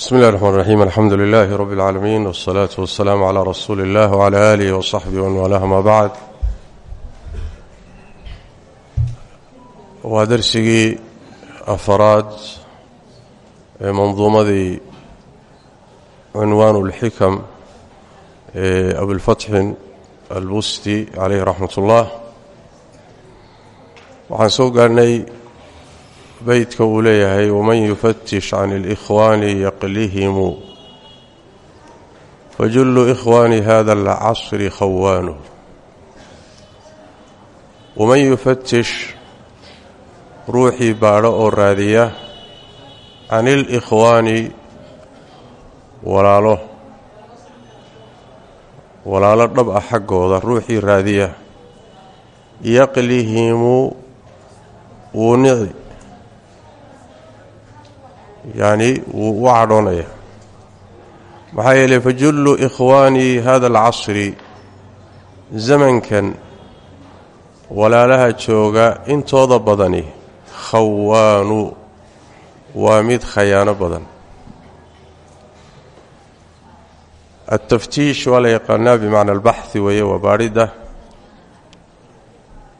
bsmi اllahi الرحman الرaxيim alxamdu lilahi rb اlcaalamiin wالsalaaةu waالsalaam عlى rasuuli اllah wعlى alih وصaxbih wman walah ama bacd waa dersigii afaraad ee manduumadii cunwaan اlxikam ee abilfatxin albusti calayh raxmat اllah waxaan soo gaarnay beydka uu leeyahay waman yufatish can اlikhwaani yaqlihimu. Fajullu ikhwaani hada alcasri khawaanuh waman yufatish ruuxii baadho oo raadiya can ilikhwaani walaalo. Walaalo dhab ah xaggooda ruuxii raadiya yaqlihimu wuu nici yacni wuu u cadhoonaya. Maxaa yeelay fajullu ikhwaanii hada alcasri zamankan walaalaha jooga intooda badani khawaanu waa mid khayaano badan. Altaftiish waa la yaqaanaa bimacna albaxhi weeye waa baadhidda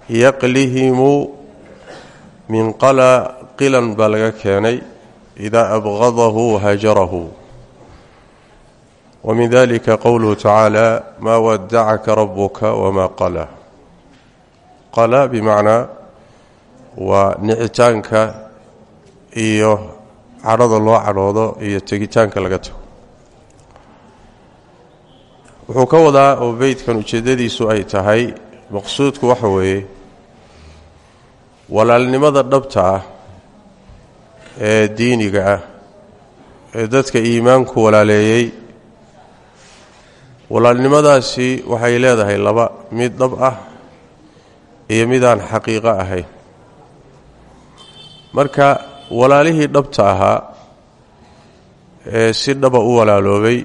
yaqlihimu min qala qilan baa laga keenay idaa abqadahu hajarahu wa min dalika qowluhu tacaala maa wadacaka rabuka wamaa qala qala bimacnaa waa nicitaanka iyo cadhada loo cadhoodo iyo tegitaanka laga tago. Wuxuu ka wadaa oo beydkan ujeeddadiisu ay tahay maqsuudku waxa weeye walaalnimada dhabta ah ee diiniga ah ee dadka iimaanku walaaleeyey. Walaalnimadaasi waxay leedahay laba mid dhab ah iyo midaan xaqiiqo ahayn. Marka walaalihii dhabta ahaa ee si dhaba u walaaloobay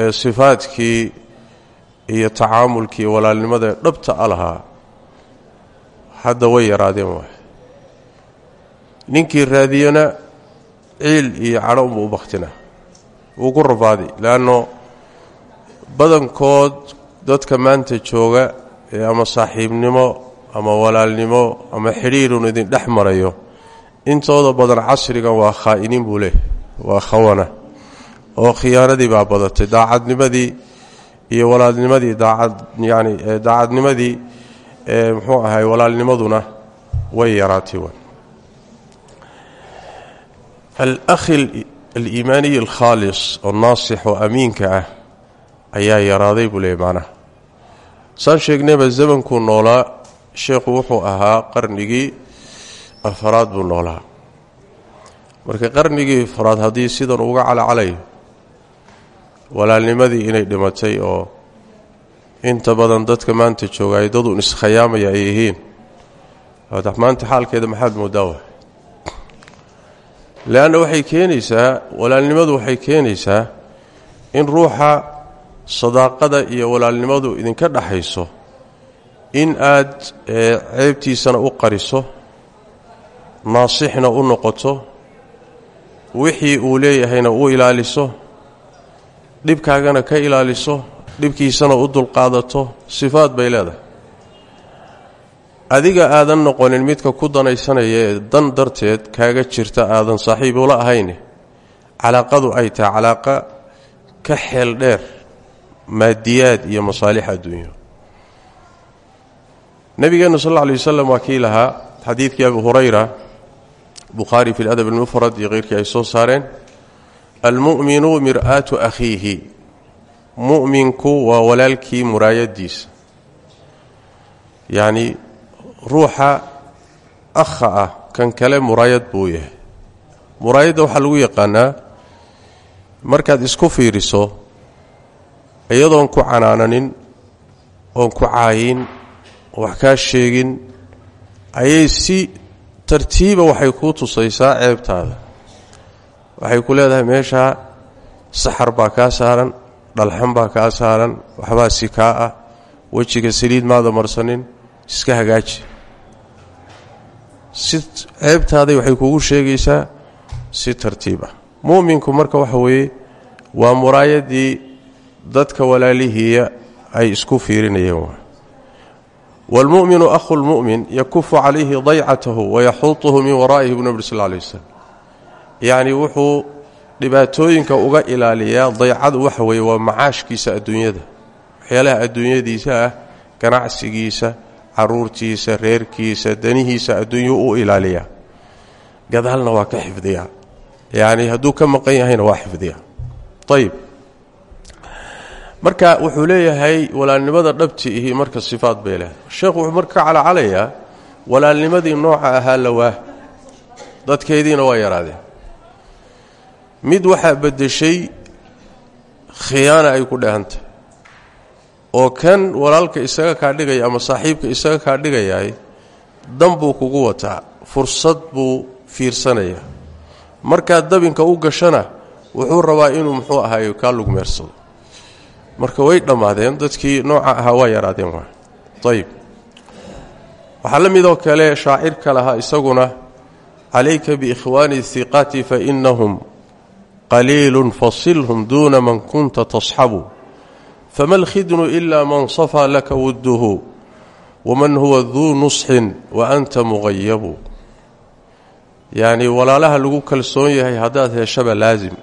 ee sifaadkii iyo tacaamulkii walaalnimada dhabta a lahaa hadda way yaraadeen waay ninkii raadiyana ciil iyo cadho unbuu u bakhtina. Wuu ku rafaadi leanno badankood dadka maanta jooga ee ama saaxiibnimo ama walaalnimo ama xidhiirun idin dhex marayo intooda badan casrigan waa khaa'iniin buu leeyahy waa khawana. Oo khiyaanadii baa badatay daacadnimadii iyo walaalnimadii daacad yacni daacadnimadii ee muxuu ahay walaalnimaduna way yaraatay alakhi aliimaaniyi alkhaalis oo naasix oo amiinka ah ayaa yaraaday buu leeyay macnaha. Saan sheegnayba zamankuu noolaa sheekhu wuxuu ahaa qarnigii afaraad buu noolaa. Marka qarnigii afaraad haddii sidan uga calacalayo walaalnimadii inay dhimatay oo inta badan dadka maanta jooga ay dadun iskhayaamaya ay yihiin maanta xaalkeeda maxaad moodaa leanna waxay keenaysaa walaalnimadu waxay keenaysaa in ruuxa sadaaqada iyo walaalnimadu idinka dhaxayso in aad ceebtiisana u qariso naasixna u noqoto wixii uu leeyahayna u ilaaliso dhibkaagana ka ilaaliso dhibkiisana u dulqaadato sifaad bay leedahay adiga aadan noqonin midka ku danaysanaya ee dan darteed kaaga jirta aadan saaxiib ula ahayne. Calaaqadu ay tahay calaaqa ka xeel dheer maadiyaad iyo masaalix adduunyo. Nabigeenna sal alla lay wasalam waa kii lahaa xadiidkii abi hurayra bukhaari fi ladab almufrad iyo keyrkii ay soo saareen almu'minu mir'aatu akhiihi. Mu'minku waa walaalkii muraayadiisa yacni ruuxa akha ah kan kale muraayad buu yahay. Muraayadda waxaa lagu yaqaanaa markaad isku fiiriso iyadoon ku canaananin oon ku caayin wax kaa sheegin ayay si tartiiba waxay kuu tusaysaa ceebtaada. Waxay ku leedahay meeshaa saxar baa kaa saaran dhalxan baa kaa saaran waxbaa si kaa ah wejiga saliid maada marsanin iska hagaaji si ceebtaaday waxay kugu sheegaysaa si tartiib ah. Mu'minku marka waxa weeye waa muraayadii dadka walaalihiiya ay isku fiirinayeen. Waa wاlmu'minu ahu lmu'min yakufu calayhi daycatahu wayaxuuطuhu min waraa'ihi buu nabri sal alay waslm yacni wuxuu dhibaatooyinka uga ilaaliyaa daycadu waxa weeye waa macaashkiisa adduunyada. Waxyaalaha adduunyadiisa ah ganacsigiisa caruurtiisa reerkiisa danihiisa adduunyuu u ilaaliyaa gadaalna waa ka xifdiyaa yacni hadduu ka maqan yahayna waa xifdiyaa ayib marka wuxuu leeyahay walaalnimada dhabti ihi marka sifaad bay leedahay. Sheekhu wuxuu marka ka calacalayaa walaalnimadii nooca ahaa lawaa dadkeediina waa yaraadeen. Mid waxaa beddeshay khiyaana ay ku dhehantay oo kan walaalka isaga kaa dhigaya ama saaxiibka isaga kaa dhigayaay dan buu kugu wataa fursad buu fiirsanayaa markaad dabinka u gashana wuxuu rabaa inuu muxuu ahaay kaa lugmeersado marka way dhammaadeen dadkii nooca ahaa waa yaraadeen waa. Ayib waxaa la midoo kale shaacirka lahaa isaguna calayka biikhwaani hiqaati fainahum qaliilun fasilhum duuna man kunta tasxabu fama alkhidnu ila man safaa laka wudduhu waman huwa duu nusxin wa anta muqayabu yacnii walaalaha lagu kalsoon yahay haddaad heshaba laasim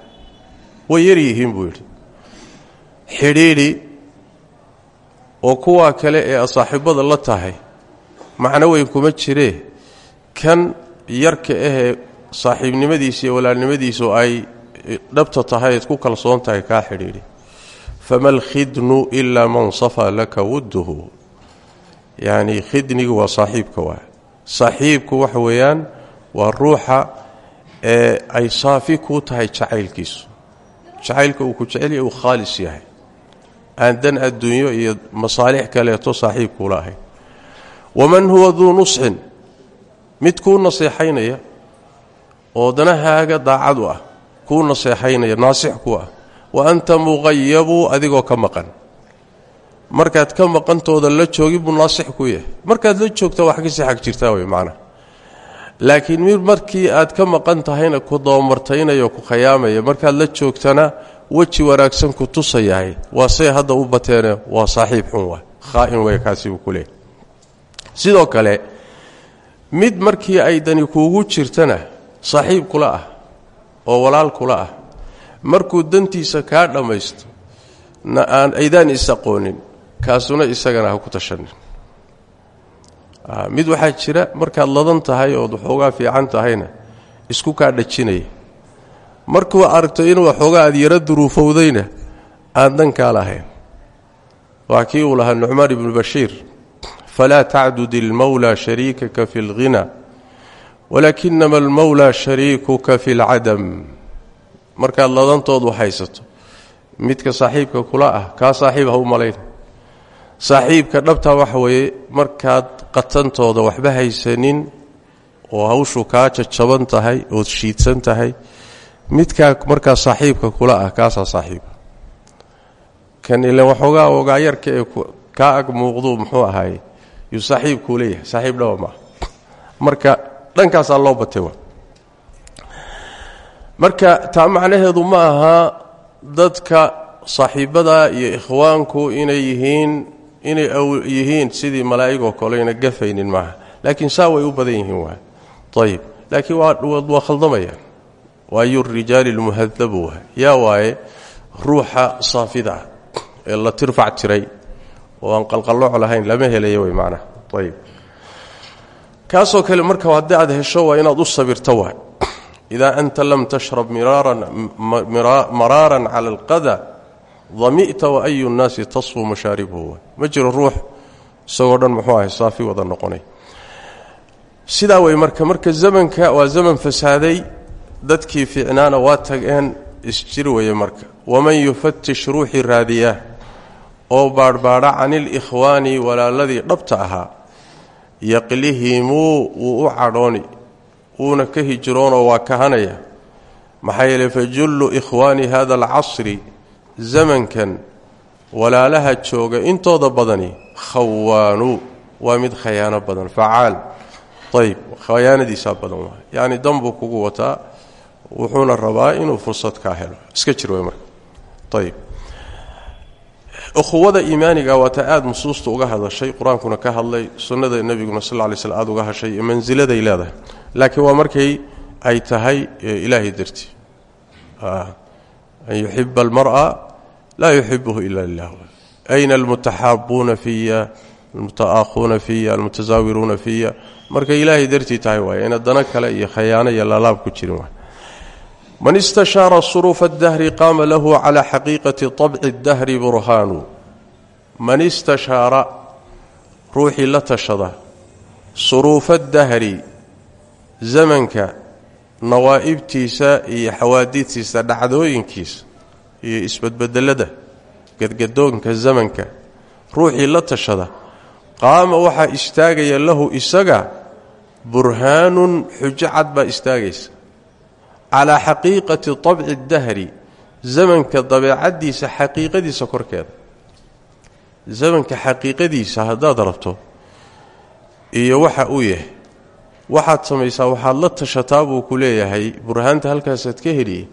way yar yihiin buu yidhi xidhiidhi oo kuwaa kale ee saaxiibada la tahay macno weyn kuma jiree kan yarka ahee saaxiibnimadiisa iyo walaalnimadiisu ay dhabta tahay eed ku kalsoon tahay kaa xidhiidhi fama alkhidnu ilaa man safaa laka wudduhu yacnii khidnigu waa saaxiibka waa saaxiibku waxa weeyaan waa ruuxa ee ay saafi kuu tahay jacaylkiisu jacaylka uu ku jecelyahy uu khaalis yahay aan dan adduunyo iyo masaalix kaleeto saaxiibkuula ahayn waman huwa duu nusxin mid kuu naseexaynaya oo danahaaga daacad u ah kuu naseexaynaya naasix ku ah wa anta muqayabu adigoo ka maqan. Markaad ka maqantooda la joogin buu naasix ku yahay. Markaad la joogta wax ka sii xag jirtaa wey macnaha laakiin mid markii aad ka tahayna ku dabamartaynaya oo ku khayaamaya markaad la joogtana weji wanaagsan ku tusayahay. Waa say u bateene waa saaxiib xun wa khaa'in wey kaasi ku leeyahy sidoo kale mid markii ay kuugu jirtana saaxiib kula ah oo walaal kula ah markuu dantiisa kaa dhammaysto na aan aydaan is-aqoonin kaasuna isagana ha ku tashanin mid waxaa jira markaad ladan tahay ood waxoogaa fiican tahayna isku kaa dhajinaya. Markuu aragto in waxoogaa aad yaro duruufowdayna aan dankaa lahayn. Waa kii uu lahaa nucmaan ibnu bashiir falaa tacdud ilmawlaa shariikaka fi اlghina walaakinama almawlaa shariikuka fi اlcadam markaad ladantoodu haysato. Midka saaxiibka kula ah kaa saaxiib ha u malayn. Saaxiibka dhabtaa waxa weeye markaad qatantooda waxba haysanin oo hawshu kaa jajaban tahay ood shiidsan tahay midkaa markaa saaxiibka kula ah kaasaa saaxiiba kan ilan waxoogaa ogaayarka ee kaa ag muuqdu muxuu ahaaye yuu saaxiibkuu leeyahay saaxiib dhaba marka dhankaasaa loo batay marka taa macnaheedu ma aha dadka saaxiibada iyo ikhwaanku inay yihiin inay yihiin sidii malaa'igoo kaleyna gafaynin maaha. Laakiin saa way u badan yihiin waa. Ayib laakiin waa khaldamayaan waayu rijaali lmuhadabu waa. Yaa waaye ruuxa saafida ah ee la tirfac tiray oo aan qalqallooc lahayn lama helaya way macnaha ayib kaasoo kale marka haddii aad hesho waa inaad u sabirto waa idaa anta lam tashrab maraaran cala alqada dami'ta wa ayu nnaasi tasfu mashaaribhu ma jiro ruux isagoo dhan muxuu ahay saafi wada noqonay marka marka zamanka waa zaman fasaaday dadkii fiicnaana waa tageen isjir weye marka waman yufatish ruuxii raadiya oo baadhbaadha can ilikhwaani walaaladii dhabta ahaa yaqlihimuu wuu u cadhooni wuuna ka hijroonoo waa kahanaya. Maxaa yeeley fajullu ikhwaani hada alcasri zamankan walaalaha jooga intooda badani khawaanu waa mid khayaano badan facaal. Ayb khayaanadiisaa badan waay yacni danbuu kugu wataa wuxuuna rabaa inuu fursad kaa helo. Iska jir way marka. Ayib ukhuwada iimaaniga waa ta aada nusuusta uga hadashay qur'aankuna ka hadlay sunnada nebiguna sal lay sl aada uga hashay iyo mansiladay leedahay. Laakiin waa markay ay tahay ilaahay dartii. An yuxiba almar'a laa yuxibuhu ila lilah ayna almutaxaabuuna fiya almutaakhuuna fiya almutasaawiruuna fiya markay ilaahay dartii tahay waay ina dano kale iyo khayaano iyo laalaab ku jirin waay man istashaara suruufa dahri qaama lahu calaa xaqiiqati abci dahri burhaanu man istashaara ruuxii la tashada suruufa dahri zamanka nawaa'ibtiisa iyo xawaadiidtiisa dhacdooyinkiisa iyo isbadbedelada gadgadoonka zamanka ruuxii la tashada qaama waxaa istaagaya lahu isaga burhaanun xujo cad baa istaagaysa calaa xaqiiqati طabci اdahri zamanka dabeecaddiisa xaqiiqadiisa korkeeda zamanka xaqiiqadiisa haddaad rabto iyo waxa uu yahay. Waxaad samaysaa waxaad la tashataa buu ku leeyahay. Burhaanta halkaasaad ka heliyey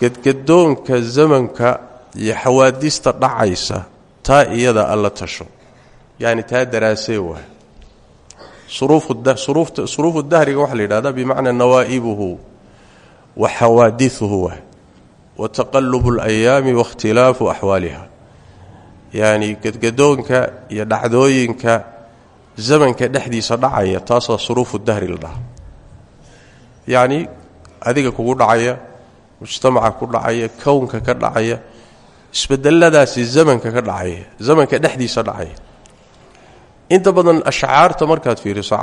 gadgadoonka zamanka iyo xawaadista dhacaysa taa iyada alla tasho. Yacni taa daraasee waay. Suruufu dahriga waxaa la yidhahdaa bimacnaa nawaa'ibuhu wa xawaadiuhu wa taqalubu alayaami waاkhtilaafu axwaaliha yacni gadgadoonka iyo dhacdooyinka zamanka dhexdiisa dhacaya taasaa suruufu dahri la dhaha yacni adiga kugu dhacaya mujtamaca ku dhacaya kownka ka dhacaya isbedeladaasi zamanka ka dhacaya zamanka dhexdiisa dhacaya inta badan ashcaarta markaad fiiriso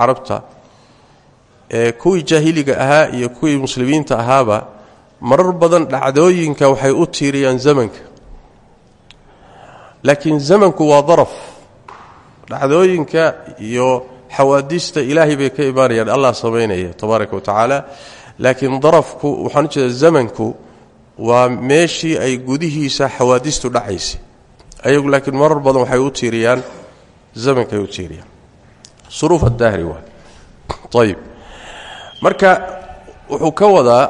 kuwii jaahiliga ahaa iyo kuwii muslimiinta ahaaba marar badan dhacdooyinka waxay u tiiriyaan zamanka. Laakiin zamanku waa daraf. Dhacdooyinka iyo xawaadista ilaahay bay ka imaanayaan allah samaynaya tabaaraka wa tacaala. Laakiin darafku waxaan u zamanku waa meeshii ay gudihiisa xawaadistu dhacaysay ayagu laakiin marar badan waxay u tiiriyaan zamankay u tiiriyaan. Suruuf adahri waa. Ayib marka wuxuu ka wadaa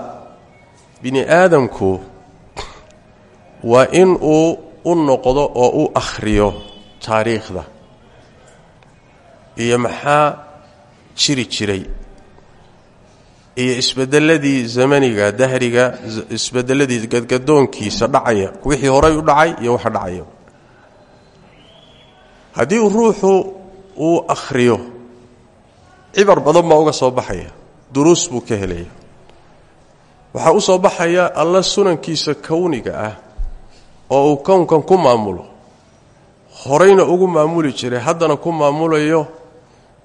bini aadamku waa in uu u noqdo oo u akhriyo taariikhda. Iyo maxaa jiri jiray? Iyo isbedeladii zamaniga dahriga isbedeladii gadgadoonkiisa dhacaya. Wixii horay u dhacay iyo waxa dhacaya. Haddii ruuxu uu akhriyo cibar badan baa uga soo baxaya duruus buu ka helaya waxaa u soo baxaya alla sunankiisa kowniga ah oo uu kownkan ku maamulo. Horayna ugu maamuli jiray haddana ku maamulayo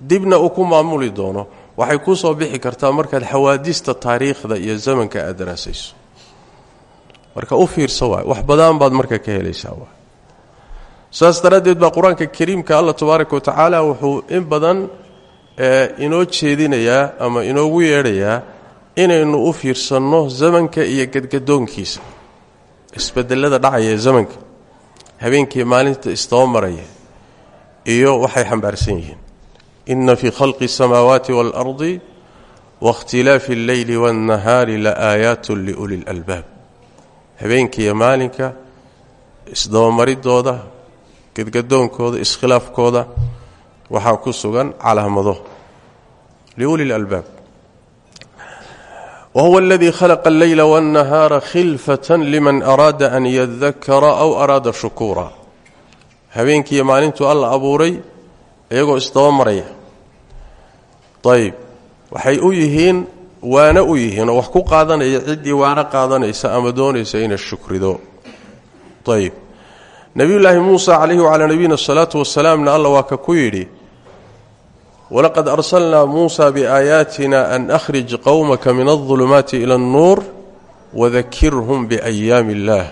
dibna uu ku maamuli doono. Waxay kuu soo bixi kartaa markaad xawaadista taariikhda iyo zamanka aad daraasayso. Marka u fiirsa wax badan baad marka ka helaysaa waay. Saas daraaddeed baa qur'aanka kariimka allah tabaaraka wa wuxuu in badan inoo jeedinayaa ama inoogu yeedhayaa inaynu u fiirsanno zamanka iyo gadgadoonkiisa isbedelada dhacaya ee zamanka habeenkii maalinta istaba maraya iyo waxay xambaarsan yihiin ina fii khalqi الsamaawaati wاlardi waاkhtilaafi اlleyli wاnnahaari laaayaat liuli اlalbaab habeenkiiyo maalinka isdabamaridooda gadgadoonkooda iskhilaafkooda waxaa ku sugan calaamado liuli albaab. wahuwa aladii khalaqa alleyla wاnnahaara khilfatan liman araada an yadakara aw araada shukuura habeenkiiyo maalintu alla abuuray iyagoo isdabamaraya ayb waxay u yihiin waano u yihiin oo wax ku qaadanaya ciddii waana qaadanaysa ama doonaysa inay shukrido. ayb nabiyulaahi muusa calayhi wacalaa nabiyina asalaatu wasalaamna alla waa ka ku yidhi walaqad arsalnaa muusa biaayaatina an akhrij qowmaka min aldulumaati ila annuur wadakirhum biayaami illaah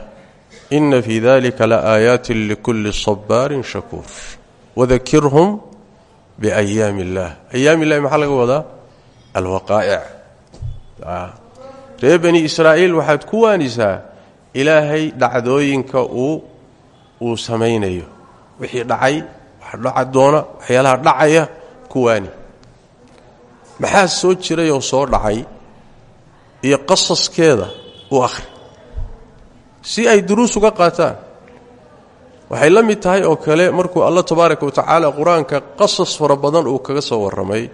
ina fii dalika laaayaatin likulli sabaarin shakuur wadakirhum biayaami illaah ayaami illahi maxaa laga wadaa alwaqaa'ic reer bani israa'iil waxaad ku waanisaa ilaahay dhacdooyinka uu uu samaynayo wixii dhacay wax dhaca doona waxyaalaha dhacaya ku waani maxaa soo jiray oo soo dhacay? Iyo qasaskeeda u akhri. Si ay duruus uga qaataan waxay la mid tahay oo kale markuu allah tabaaraka wa tacaala qur'aanka qasas fara badan uu kaga soo warramay.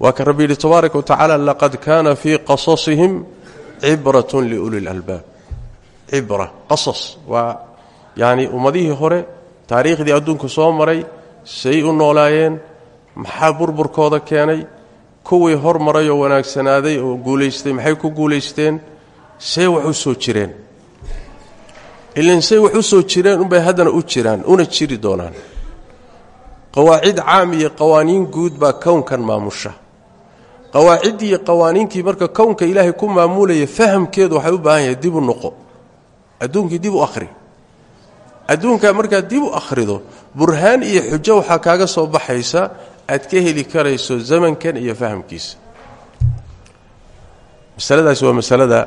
Waa ka rabbi yidhi tabaaraka wa tacaala laqad kaana fii qasasihim cibratun liuli lalbaab cibra qasas. Waa yacni ummadihii hore taariikhdii adduunku soo maray say u noolaayeen maxaa burburkooda keenay? Kuwii hormaray oo wanaagsanaaday oo guulaystay maxay ku guulaysteen? Say wax u soo jireen. Ilan say wax u soo jireen unbay haddana u jiraan una jiri doonaan. Qawaacid caam iyo qawaaniin guud baa kownkan maamusha. Qawaaciddii iyo qawaaniintii marka kownka ilaahay ku maamulaya fahamkeedu waxay u baahan yahay dib u noqo. Adduunkii dib u akhri. Adduunka markaad dib u akhrido burhaan iyo xujo waxaa kaaga soo baxaysa aad ka heli karayso zamankan iyo fahamkiisa. Masaladaasi waa masalada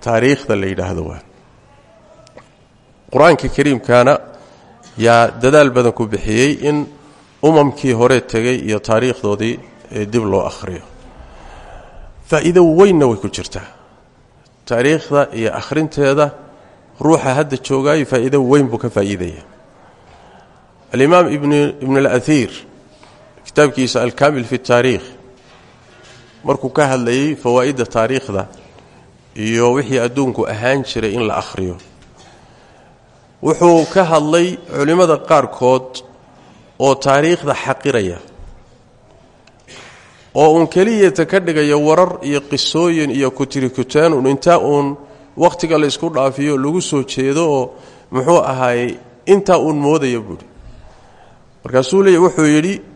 taariikhda la yidhaahdo waa. Qur'aanka kariimkaana yaa dadaal badan ku bixiyey in umamkii hore tegay iyo taariikhdoodii dib loo akhriyo. Faa'iido weynna way ku jirtaa. Taariikhda iyo akhrinteeda ruuxa hadda joogaayo faa'iido weyn buu ka faa'iidaya alimaam ibn alaiir kitaabkiisa alkaamil fi taariikh. Markuu ka hadlayey fawaa'idda taariikhda iyo wixii adduunku ahaan jiray in la akhriyo wuxuu ka hadlay culimmada qaarkood oo taariikhda xaqiraya oo uun keliyata ka dhigaya warar iyo qisooyin iyo kutirikuteen un intaa uun wakhtiga la ysku dhaafiyo lagu soo jeedo oo muxuu ahaayey intaa uun moodaya buuhi markaasuu leey wuxuu yidhi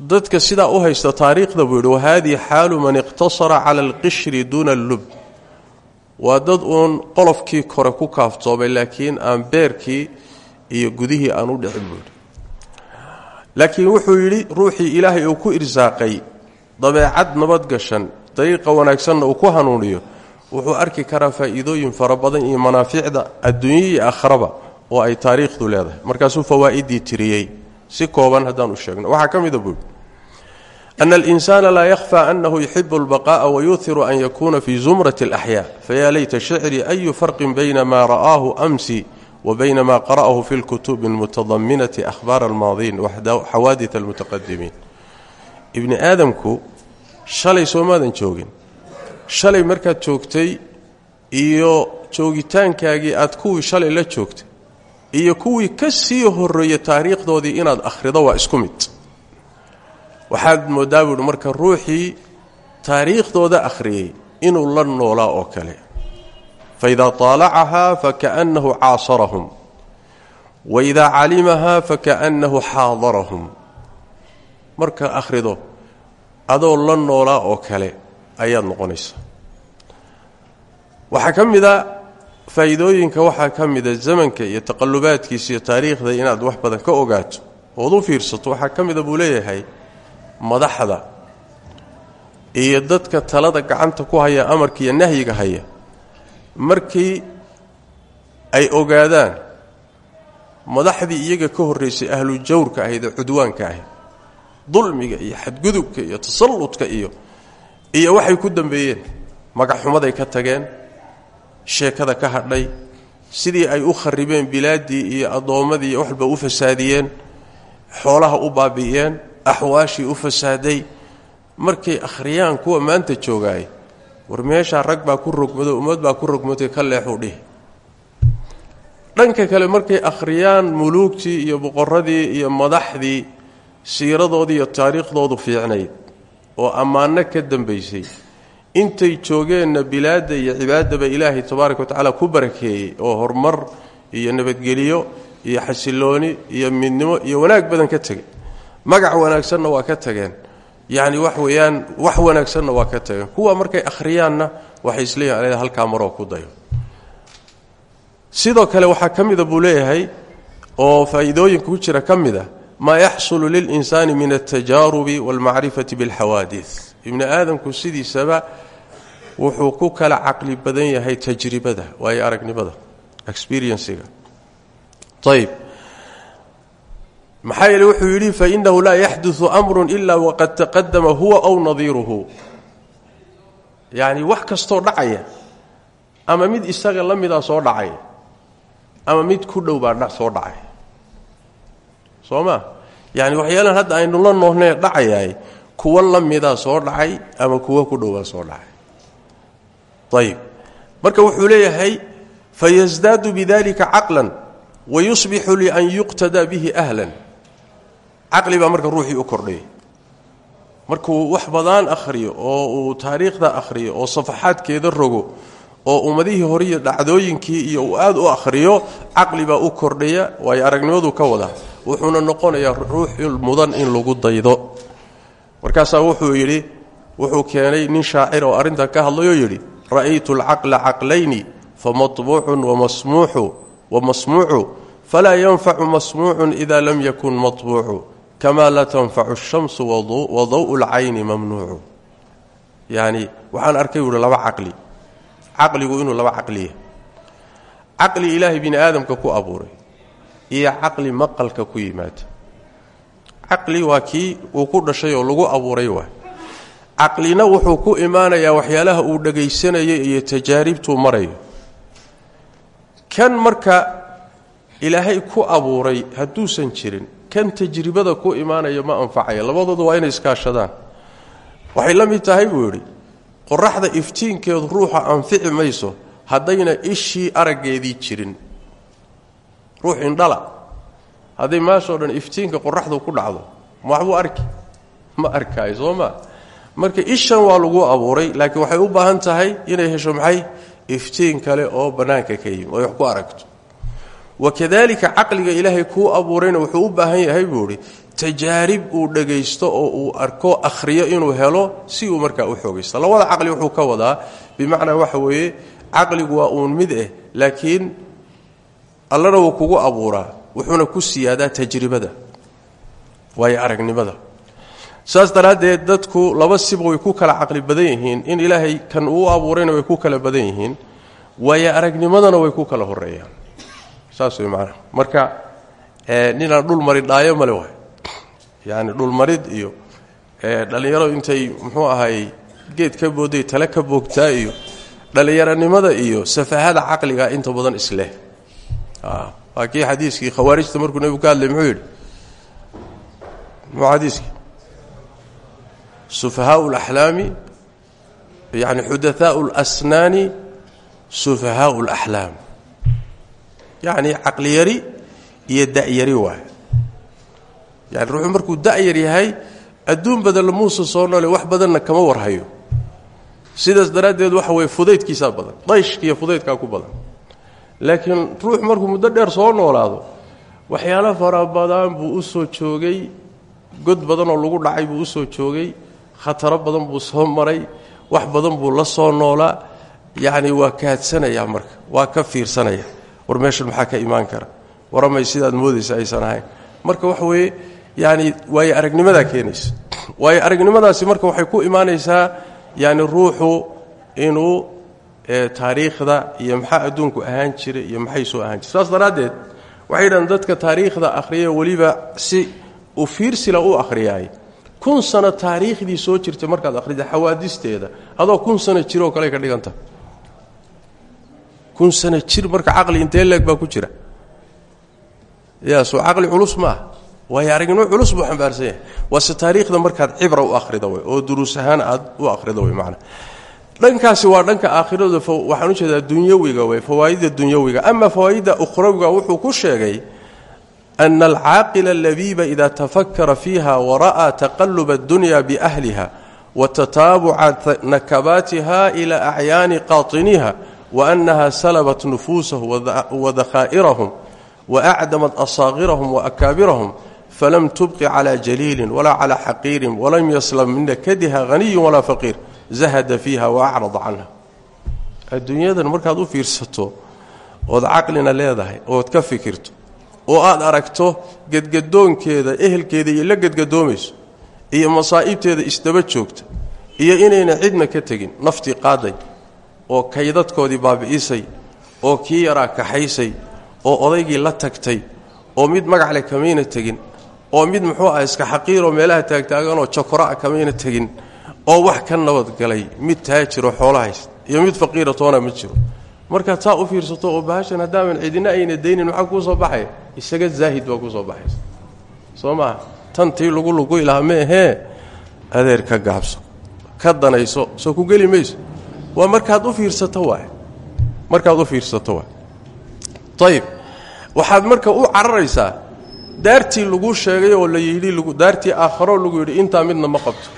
dadka sidaa u haysta taariikhda buu yidhi wahaadihi xaalu man iqtasara cala alqishri duuna allub. Waa dad uun qolofkii kore ku kaaftoomay laakiin aan beerkii iyo gudihii aan u dhicin buuhi laakiin wuxuu yidhi ruuxii ilaahay uu ku irsaaqay dabeecad nabadgashan dariiqa wanaagsanna uu ku hanuuniyo wuxuu arki karaa faa'iidooyin fara badan iyo manaaficda adduunya iyo aakharaba oo ay taariikhdu leedahay. Markaasuu fawaa'idii tiriyey. Si kooban haddaan u sheegno waxaa ka mida alinsaana laa yakhfa anahu yuxibu albaqa'a wayuhiru an yakuuna fii zumrati alaxyaa fayaa layta shicrii ayu farqin bayna maa ra'aahu amsi wa bayna maa qara'ahu fi lkutubi almutadaminati ahbaar almaadiin waxawaadit almutaqadimiin ibni aadamku shalay soomaadan joogin shalay markaad joogtay iyo joogitaankaagii aad kuwii shalay la joogtay iyo kuwii ka sii horreeyey taariikhdoodii inaad akhrido waa isku mid waxaad mooddaa buuhi marka ruuxii taariikhdooda akhriyey inuu la noolaa oo kale. Fa idaa taalacahaa fakaannahu caasarahum. Wa idaa calimahaa fakaannahu xaadarahum. Marka akhrido adoo la noolaa oo kale ayaad noqonaysaa. Waxaa ka mida faa'iidooyinka waxaa ka mida zamanka iyo taqallubaadkiisa iyo taariikhda inaad wax badan ka ogaato ood u fiirsato waxaa ka mida buu leeyahay madaxda iyo dadka talada gacanta ku haya amarka iyo nahyiga haya markii ay ogaadaan madaxdii iyaga ka horraysay ahlu jawrka ahayd ee cudwaanka ahayd dulmiga iyo xadgudubka iyo tasalludka iyo iyo waxay ku dambeeyeen magaxxumaday ka tageen sheekada ka hadhay sidii ay u kharibeen bilaaddii iyo addoommadii waxba u fasaadiyeen xoolaha u baabi'iyeen axwaashii u fasaaday markay akhriyaan kuwa maanta joogaay war meeshaa rag baa ku rogmado ummad baa ku rogmatay ka leexuu dhihi. Dhanka kale markay akhriyaan muluugtii iyo boqorradii iyo madaxdii siiradoodii iyo taariikhdoodu fiicnayd oo ammaano ka dambaysay intay joogeenna bilaadda iyo cibaadaba ilaahay tabaaraka wa tacaala ku barakeeyey oo horumar iyo nabadgelyo iyo xasilooni iyo midnimo iyo wanaag badan ka tegay magac wanaagsanna waa ka tageen. Yacni wax weeyaan wax wanaagsanna waa ka tageen. Kuwa markay akhriyaanna waxay isleeyihin aleda halkaa maroo ku dayo. Sidoo kale waxaa ka mida oo faa'iidooyinka ku jira ka mid a maa yaxsulu lilinsaani min altajaarubi waalmacrifati biاlxawaadid ibni aadamku sidiisaba wuxuu ku kala caqli badan yahay tajribada waayo aragnimada experienciga ayb maxaa yeele wuxuu yidhi fainahu laa yaxduثu amru ila waqad taqadama huwa aw nadiiruhu. Yacni wax kastoo dhacaya ama mid isaga la soo dhacaya ama mid ku dhow baa soo dhacay. Soo ma? Yacni waxyaalaan hadda aynu la noolnee dhacayaay kuwa la soo dhacay ama kuwa ku dhowbaa soo dhacay. Ayib marka wuxuu leeyahay fayasdaadu bidalika caqlan wayusbixu lian yuqtadaa bihi ahlan caqli baa marka ruuxii u kordhayay. Markuu wax badaan akhriyo oo uu taariikhda akhriyo oo safaxaadkeeda rogo oo ummadihii horiyo dhacdooyinkii iyo uu aad u akhriyo caqli baa u kordhaya waayo aragnimadu ka wadaa wuxuuna noqonayaa ruux mudan in lagu daydo. Markaasaa wuxuu yidhi wuxuu keenay nin shaacir oo arrintan ka hadlayoo yidhi ra'aytu alcaqla caqlayni famatbuucun wamasmuuxu wamasmuucu falaa yanfacu masmuucun ida lam yakun matbuucu kama laa tanfacu ashamsu wadaw'u lcayni mamnuucu yacni waxaan arkay wuhi laba caqli caqligu inuu laba caqliya caqli ilaahay bini aadamka ku abuuray iyo caqli maqalka ku yimaada caqli waa kii uu ku dhashay oo lagu abuuray waay caqlina wuxuu ku imaanayaa waxyaalaha uu dhagaysanayay iyo tajaaribtuu marayo kan marka ilaahay ku abuuray hadduusan jirin kan tajribada ku imaanaya ma anfacaya. Labadooda waa inay iskaashadaan. Waxay la mid tahay buu yidhi qoraxda iftiinkeedu ruuxa anfici mayso haddayna ishii araggeedii jirin. Ruux indhala. Hadday maashoo dhan iftiinka qoraxdu ku dhacdo waxbuu arki? Ma arkaayo soo maa marka ishan waa lagu abuuray laakiin waxay u baahan tahay inay hesho maxay? Iftiin kale oo bannaanka ka yimi oy wax ku aragto wakadalika caqliga ilaahay kuu abuurayna wuxuu u baahan yahay buu tajaarib uu dhagaysto oo uu arko akhriyo inuu helo si uu markaa u xoogaysto. Labada caqli wuxuu ka wadaa bimacnaa waxa weeye caqligu waa uun mid eh laakiin allana wuu kugu abuuraa wuxuuna ku siyaadaa tajribada waayo aragnimada. Saas daraaddeed dadku laba siba way ku kala caqli badan yihiin in ilaahay kan uu abuurayna way ku kala badan yihiin waayo aragnimadana way ku kala horeeyaan saas way maanaa marka eh, ninaan dhul mari dhaayo male waay. Yaani dhulmarid iyo eh, dhallinyaro intay muxuu ahay geed ka booday tale ka boogtaa iyo dhallinyaronimada iyo safahada caqliga inta badan isleh ah, waa kii xadiiskii khawaarijta markuu nebigu ka hadlay muxuu yidhi? Muxuu xadiiskii? Sufahaau alaxlaami yani xudahaau اlasnaani yacni caqliyari iyo da'yari waay yani ruuxuu markuu da'yar yahay adduun badan lamuusa soo noole wax badanna kama warhayo. Sidaas daraaddeed waxa weye fudaydkiisaa badan dayshkiiyo fudaydkaa ku badan. Laakiin ruux markuu muddo dheer soo noolaado waxyaalo fara badan buu u soo joogay god badanoo lagu dhacay buu u soo joogay khataro badan buu soo maray wax badan buu la soo noolaa. Yacni waa kaadsanayaa marka waa ka fiirsanaya war meeshan maxaa ka imaan kara? Waramay sidaad moodaysa aysan ahayn. Marka waxa weeye yacni waayo aragnimadaa keenaysa. Waayo aragnimadaasi marka waxay ku imaanaysaa yacni ruuxu inuu taariikhda iyo maxaa adduunku ahaan jira iyo maxay soo ahaan jira saas daraaddeed waxay dhahan dadka taariikhda akhriya weliba si u fiirsila u akhriyaay. Kun sano taariikhdii soo jirtay markaad akhrida xawaadisteeda adoo kun sano jiroo kale ka dhiganta kun sano jir marka caqli intee leeg baa ku jira. Yaa soo caqli culus ma ah waayo culus buu xambaarsan yahay. Waase taariikhda markaad cibra u akhrida way oo duruus ahaan aad u akhrida way macna. Dhankaasi waa dhanka aakhirada waxaan u jeedaa dunyawiga wey fawaa'idda dunyawiga. Ama fawaa'idda ukhrawiga wuxuu ku sheegay ana alcaaqila alabiiba ida tafakara fiiha wara'aa taqaluba addunya biahliha wa tataabuca nakabaatiha ila acyaani waanaha salabat nufuusahum wadakhaa'irahum waacdamat asaaqirahum waakaabirahum falam tubqi cala jaliilin walaa cala xaqiirin walam yaslam min nakadiha haniyun walaa faqiir zahada fiiha wa acrada canha adduunyadan markaad u fiirsato ood caqlina leedahay ood ka fikirto oo aad aragto gedgadoonkeeda ehelkeeda iyo la gedgadoomayso iyo masaa'ibteeda isdaba joogta iyo inayna cidna ka tegin naftii qaaday oo kaydadkoodii baabi'isay oo kii yaraa kaxaysay oo odaygii la tagtay oo mid magacle kamayna tegin oo mid muxuu ah iska xaqiiroo meelaha taagtaaganoo jokora kamayna tegin oo wax ka nabadgalay mid taajiroo xoolo haysta iyo mid faqiira toona ma jiro. Markaad saa u fiirsato oo bahashan haddaaman cidina ayna daynin maxaa kuu soo baxaya isaga zaahid baa kuu soo baxaysa soo maaha tan tii lagu luguy lahaa ma ahee adeer ka gaabso ka danayso soo ku geli mayso waa markaad u fiirsato waay. Markaad u fiirsato waay. Ayib waxaad marka u cararaysaa daartii laguu sheegay oo la yidhi daartii aakharoo lagu yidhi intaa midna ma qabto.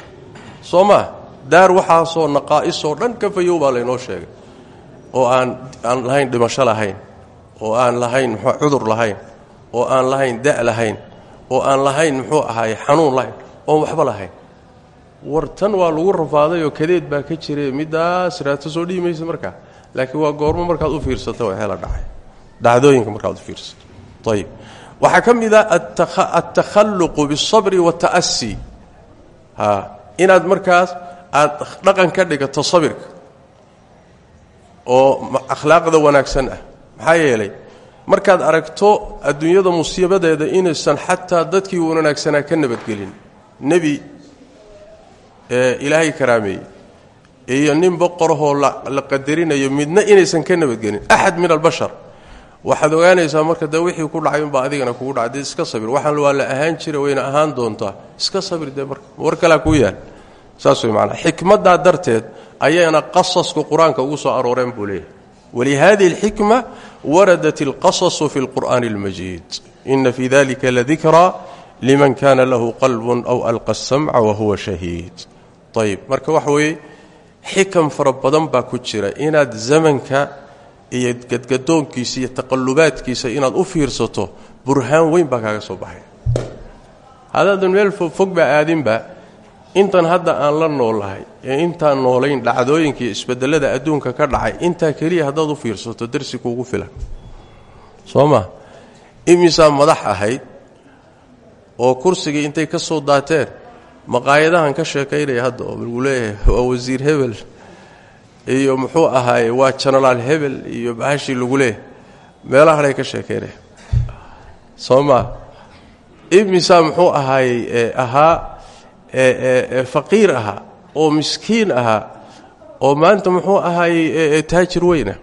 Soo maa daar waxaasoo naqaa'isoo dhan ka fayow baa laynoo sheegay. Oo aan aan lahayn dhimasho lahayn. Oo aan lahayn muxuu cudur lahayn. Oo aan lahayn da' lahayn. Oo aan lahayn muxuu ahaaye xanuun lahayn. Oon waxba lahayn war tan waa lagu rafaadayoo kadeed baa ka jire middaas raato soo dhihi maysa markaa laakiin waa goormo markaad u fiirsato waa heela dhacay dhacdooyinka markaad u fiirsato ayib waxaa ka mid a altakhalluqu biالsabri waاta'asi a inaad markaas aad dhaqan ka dhigato sabirka oo akhlaaqda wanaagsan ah maxaa yeelay markaad aragto adduunyada musiibadeeda inaysan xataa dadkii wanaagsanaa ka nabadgelin nebi ee ilaahay karaameeyey. Iyo nin boqorahoo la qadarinayo midna inaysan ka nabadgelin. Axad min albashar. Waxaad ogaanaysaa marka dee wixii ku dhacay unbaa adigana kugu dhacay. Iska sabir. Waxaan waa la ahaan jira wayna ahaan doontaa. Iska sabir dee marka. War kalaa kuu yaal. Saas way macnaa xikmaddaa darteed ayayna qasasku qur'aanka ugu soo arooreen buu leeyahay. Walihadihi alxikma waradat alqasasu fi lqur'aani almajiid. Ina fii dalika ladikraa liman kana lahu qalbun aw alqa asamca wahuwa shahiid ayib marka waxa weeye xikam fara badan baa ku jira. Inaad zamanka iyo gadgadoonkiisa iyo taqallubaadkiisa inaad u fiirsato burhaan weyn baa kaaga soo baxay hadaadan meel fog baa aadinba intan hadda aan la noolahay ee intaan noolayn dhacdooyinka isbedelada adduunka ka dhacay intaa keliya haddaad u fiirsato darsi kuugu filan. Soo ma? Imisaa madax ahayd oo kursigii intay ka soo daateen maqaayadahan ka sheekaynaya hadda oo lagu leeyahay waa wasiir hebel iyo muxuu ahaaye waa jenaraal hebel iyo bahashii lagu leeyahay. Meelahanay ka sheekaynaya. Soo maa imisaa muxuu ahaayey ahaa faqiir ahaa oo miskiin ahaa oo maanta muxuu ahaayey taajir weyna.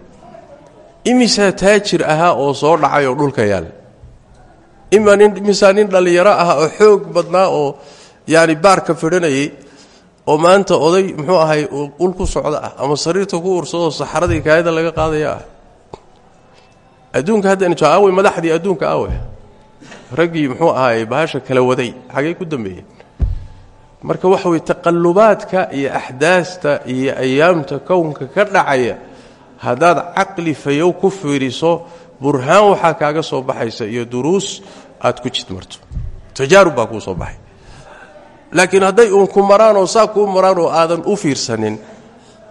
Imisaa taajir ahaa oo soo dhacay oo dhulka yaalla ima nin imisaa nin dhallinyaro ah oo xoog badnaa oo yaani baarka fidhanayay oo maanta oday muxuu ahay ul ku socda ah ama sariirta ku ursadoo saxaradii kaayada laga qaadaya ah. Adduunka aawey madaxdii adduunka awe raggii muxuu ahaayey bahasha kala waday xagay ku dambeeyeen marka waxa weye taqallubaadka iyo axdaasta iyo ayaamta kownka ka dhacaya haddaad caqli fayow ku fiiriso burhaan waxaa kaaga soo baxaysa iyo duruus aad ku jidmarto tajaarub baa kuu soo baxay laakiin hadday uun ku maraan oo saa kuu maraan oo aadan u fiirsanin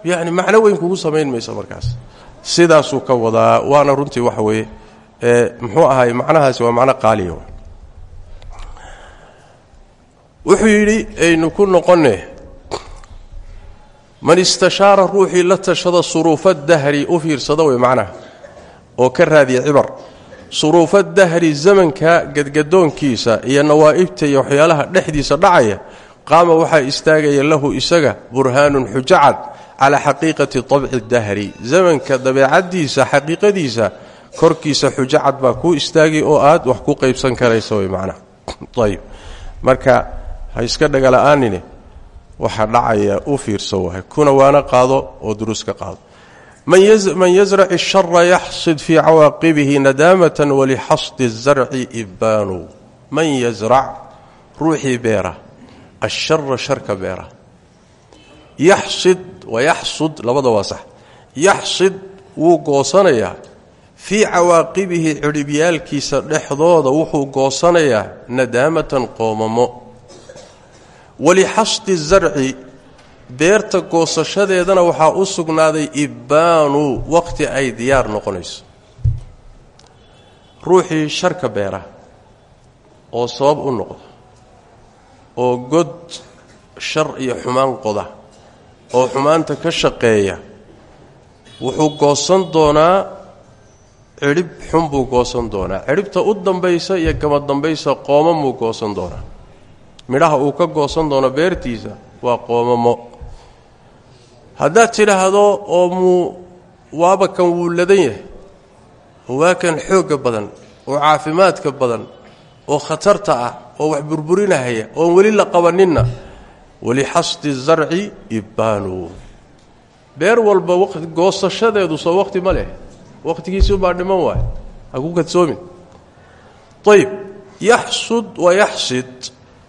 yacni macno weyn kugu samayn mayso markaas. Sidaasuu ka wadaa waana runtii waxa weeye. Ee muxuu ahaay macnahaasi waa macno qaaliya wuxuu yidhi aynu ku noqonne man istashaara ruuxii la tashada suruufa dahri u fiirsada wey macnaha oo ka raadiya cibar suruufa dahri zamanka gadgadoonkiisa iyo nawaa'ibta iyo waxyaalaha dhexdiisa dhacaya qaama waxaa istaagaya lahu isaga burhaanun xujacad calaa xaqiiqati tabci dahri. Zamanka dabeecaddiisa xaqiiqadiisa korkiisa xujacad baa kuu istaagay oo aad wax ku qaybsan karaysa wey macnaha. Ayb marka ha iska dhagala'aanine waxaa dhacaya u fiirso wahay kuna waana qaado oo duruus ka qaado man yasrac ishara yaxsid fii cawaaqibihi nadaamatan walixasdi zarci ibbaanu man yasrac ruuxii beera ashara sharka beera yaxsid wayaxsud labada waa sax yaxsid wuu goosanayaa fii cawaaqibihi cidhibyaalkiisa dhexdooda wuxuu goosanayaa nadaamatan qoomamo beerta goosashadeedana waxaa u sugnaaday ibbaanu waqhti ay diyaar noqonayso. Ruuxii sharka beera oo sabab u noqda oo god shar iyo xumaan qoda oo xumaanta ka shaqeeya wuxuu goosan doonaa cidhib xun buu goosan doonaa. Cidhibta u dambaysa iyo gama dambaysa qoomamuu goosan doonaa. Midhaha uu ka goosan doono beertiisa waa qoomamo haddaad tidhaahdo oo muu waaba kan wuu ladan yahay waa kan xoogga badan oo caafimaadka badan oo khatarta ah oo wax burburinahaya oon weli la qabaninna walixasdi zarci ibbaanu beer walba goosashadeedu soo waqti ma leh waqhtigiisubaa dhiman waay ha ku kadsoomin ayb yaxsud wa yaxsid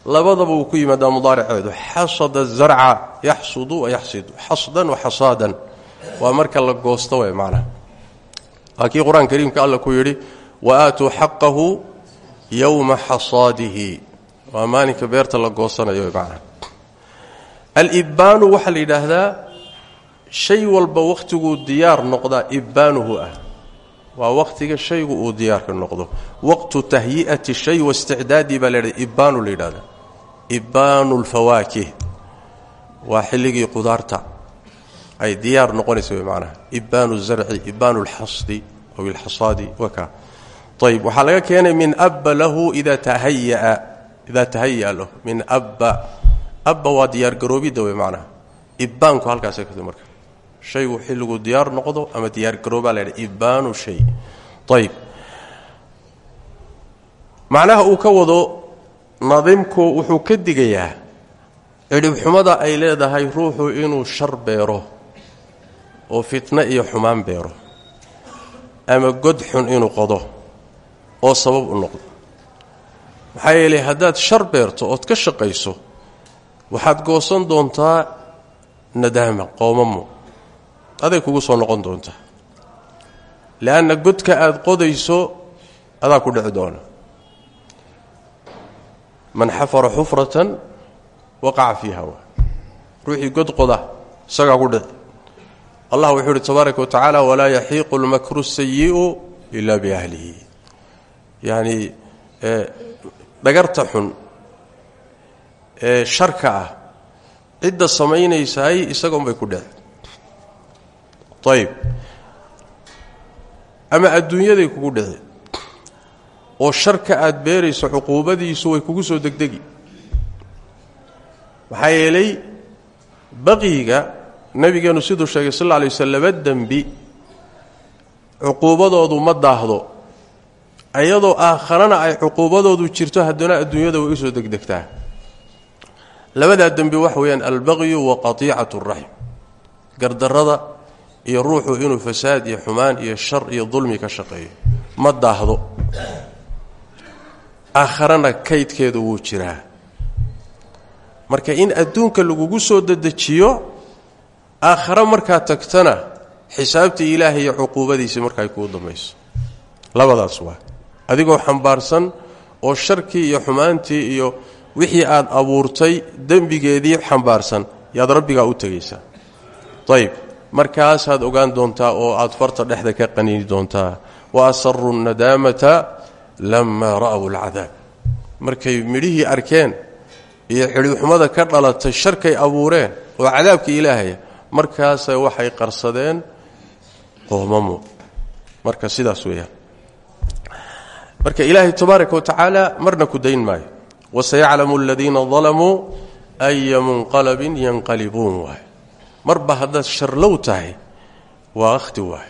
labadaba uu ku yimaadaa mudaariceedu xasada zarca yaxsudu wa yaxsidu xasdan wa xasaadan. Waa marka la goosto way macnaha waa kii kariimka alla ku yidhi wa aatuu xaqahu yowma xasaadihi. Waa maalinka beerta la goosanayo way macnaha alibbaanu waxaa la yidhaahdaa shay walba wakhtiguu diyaar noqdaa ibbaanuhu ah. Waa wakhtiga shaygu uu diyaarka noqdo. Waqtu tahyi'ati shay waisticdaadii baa ibbaanu la yidhahdaa ibbaanu lfawaakih waa xilligii qudaarta. Ay diyaar noqonaysa way macnaha. Ibbaanu zarci ibbaanu lxasdi aw ilxasaadi waka ayb waxaa laga keenay min abba lahu idaa tahayaa idaa tahaya lahu min abba. Abba waa diyaargaroobidda wey macnaha. Ibbaanku halkaasay ka marka. Shaygu xilligu diyaar noqdo ama diyaargaroobaa la ydhaha ibbaanu shay. Ayb macnaha uu ka wado nadiimku wuxuu ka digayaa cidhibxumada ay leedahay ruuxu inuu shar beero oo fitno iyo xumaan beero ama god xun inuu qodo oo sabab u noqdo. Maxaa yeelay haddaad shar beerto ood ka shaqayso waxaad goosan doontaa nadaama qoomamo aday kugu soo noqon doontaa. Leanna godka aad qodayso adaa ku dhici doona man xafara xufratan waqaca fiiha ruuxii god qoda isagaa ku dhici allah wuxuu uhi tabaaraka wa tacaala walaa yaxiiqu lmakru sayi'u ilaa biahlihi. Yacni dhagarta xun ee sharka ah cidda samaynaysaay isagoonbay ku dheci ayb ama adduunyaday kugu dhici oo sharka aad beerayso cuquubadiisu way kugu soo degdegi. Maxaa yeelay baqiga nabigeenu siduu sheegay sal alla lay waslam laba dembi cuquubadoodu ma daahdo iyadoo aakharana ay cuquubadoodu jirto haddana adduunyada way u soo degdegtaa. Labadaa dembi waxa weeyaan albaqyu wa qatiicat raxim gardarrada iyo ruuxu inuu fasaad iyo xumaan iyo shar iyo dulmi ka shaqeeyo. Ma daahdo aakharana kaydkeedu wuu jiraa. Marka in adduunka lagugu soo dedejiyo aakhare markaad tagtana xisaabtii ilaahay iyo cuquubadiisii markaay kuu dambayso. Labadaas waa adigoo xambaarsan oo sharkii iyo xumaantii iyo wixii aad abuurtay dembigeedii xambaarsan yaad rabbigaa u tegaysaa. Ayb markaasaad ogaan doontaa oo aad farta dhexda ka qaniini doontaa. Wa asaru nadaamata lamaa ra'w alcadaab. Markay midhihii arkeen iyo xidhibxumada ka dhalatay sharkay abuureen oo cadaabka ilaahaya markaasa waxay qarsadeen qoomamo marka sidaas weeyaan. Marka ilaahay tabaaraka wa tacaala marna ku dayn maayo. Wasayaclamu aladiina dalamuu aya munqalabin yanqalibuun waay marba haddaad sharlow tahay waa wakhti waay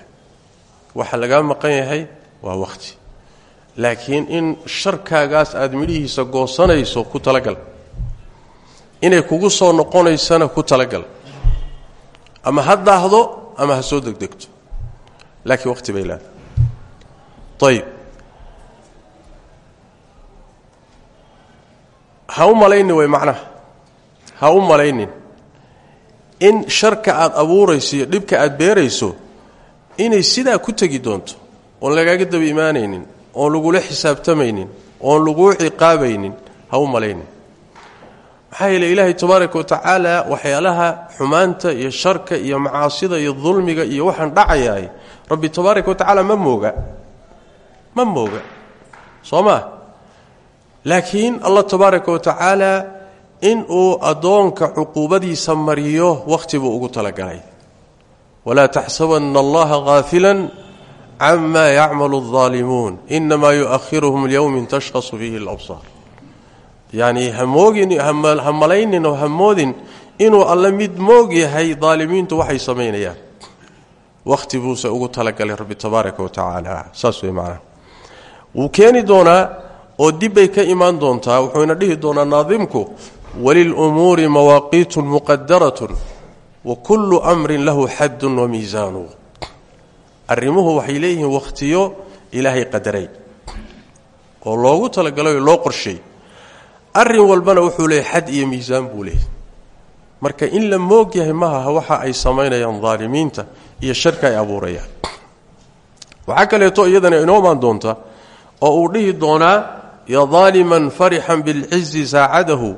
waxa lagaa maqan yahay waa wakhti laakiin in sharkaagaas aad midhihiisa goosanayso ku talagal. Inay kugu soo noqonaysana ku talagal. Ama ha daahdo ama ha soo degdegto. Laakiin wakhti bay leedahay. Ayib ha u malaynin way macnaha. Ha u malaynin. In sharka aad abuurayso iyo dhibka aad beerayso inay sidaa ku tegi doonto oon lagaaga daba imaanaynin oon lagula xisaabtamaynin oon laguu ciqaabaynin ha u malaynin. Maxaa yeele ilaahay tabaaraka wa tacaala waxyaalaha xumaanta iyo sharka iyo macaasida iyo dulmiga iyo waxaan dhacayaay rabbi tabaaraka wa tacaala ma mooga. Ma mooga. Soo maa laakiin allah tabaaraka wa tacaala in uu addoonka cuquubadiisa mariyo wakhti buu ugu talagalay. Walaa taxsabanna allaha haafilan cama yacmalu aldaalimuun inamaa yu'ahiruhum lyowmin tashkhasu fiihi alabsaar yacni hamoogin ha malaynin oo hamoodin inuu alle mid moog yahay daalimiintu waxay samaynayaan wakhti buuse ugu talagalay rabbi tabaaraka wa tacaala saas wey macnaha wuu keeni doonaa oo dibbay ka imaan doontaa wuxuuna dhihi doonaa naadimku walilumuuri mawaaqiitun muqadaratun wa kullu amrin lahu xaddun wa miisaanu arrimuhu waxay leeyihiin wakhtiyo ilaahay qadaray oo loogu talagalay loo qorshay. Arrin walbana wuxuu leeyahy xad iyo miisaan buu leeyahy marka in la moog yahay maaha waxa ay samaynayaan daalimiinta iyo sharka ay abuurayaan. Waxaa kaleeto iyadana inoo maan doonta oo uu dhihi doonaa ya daaliman farixan bilcizi saacadahu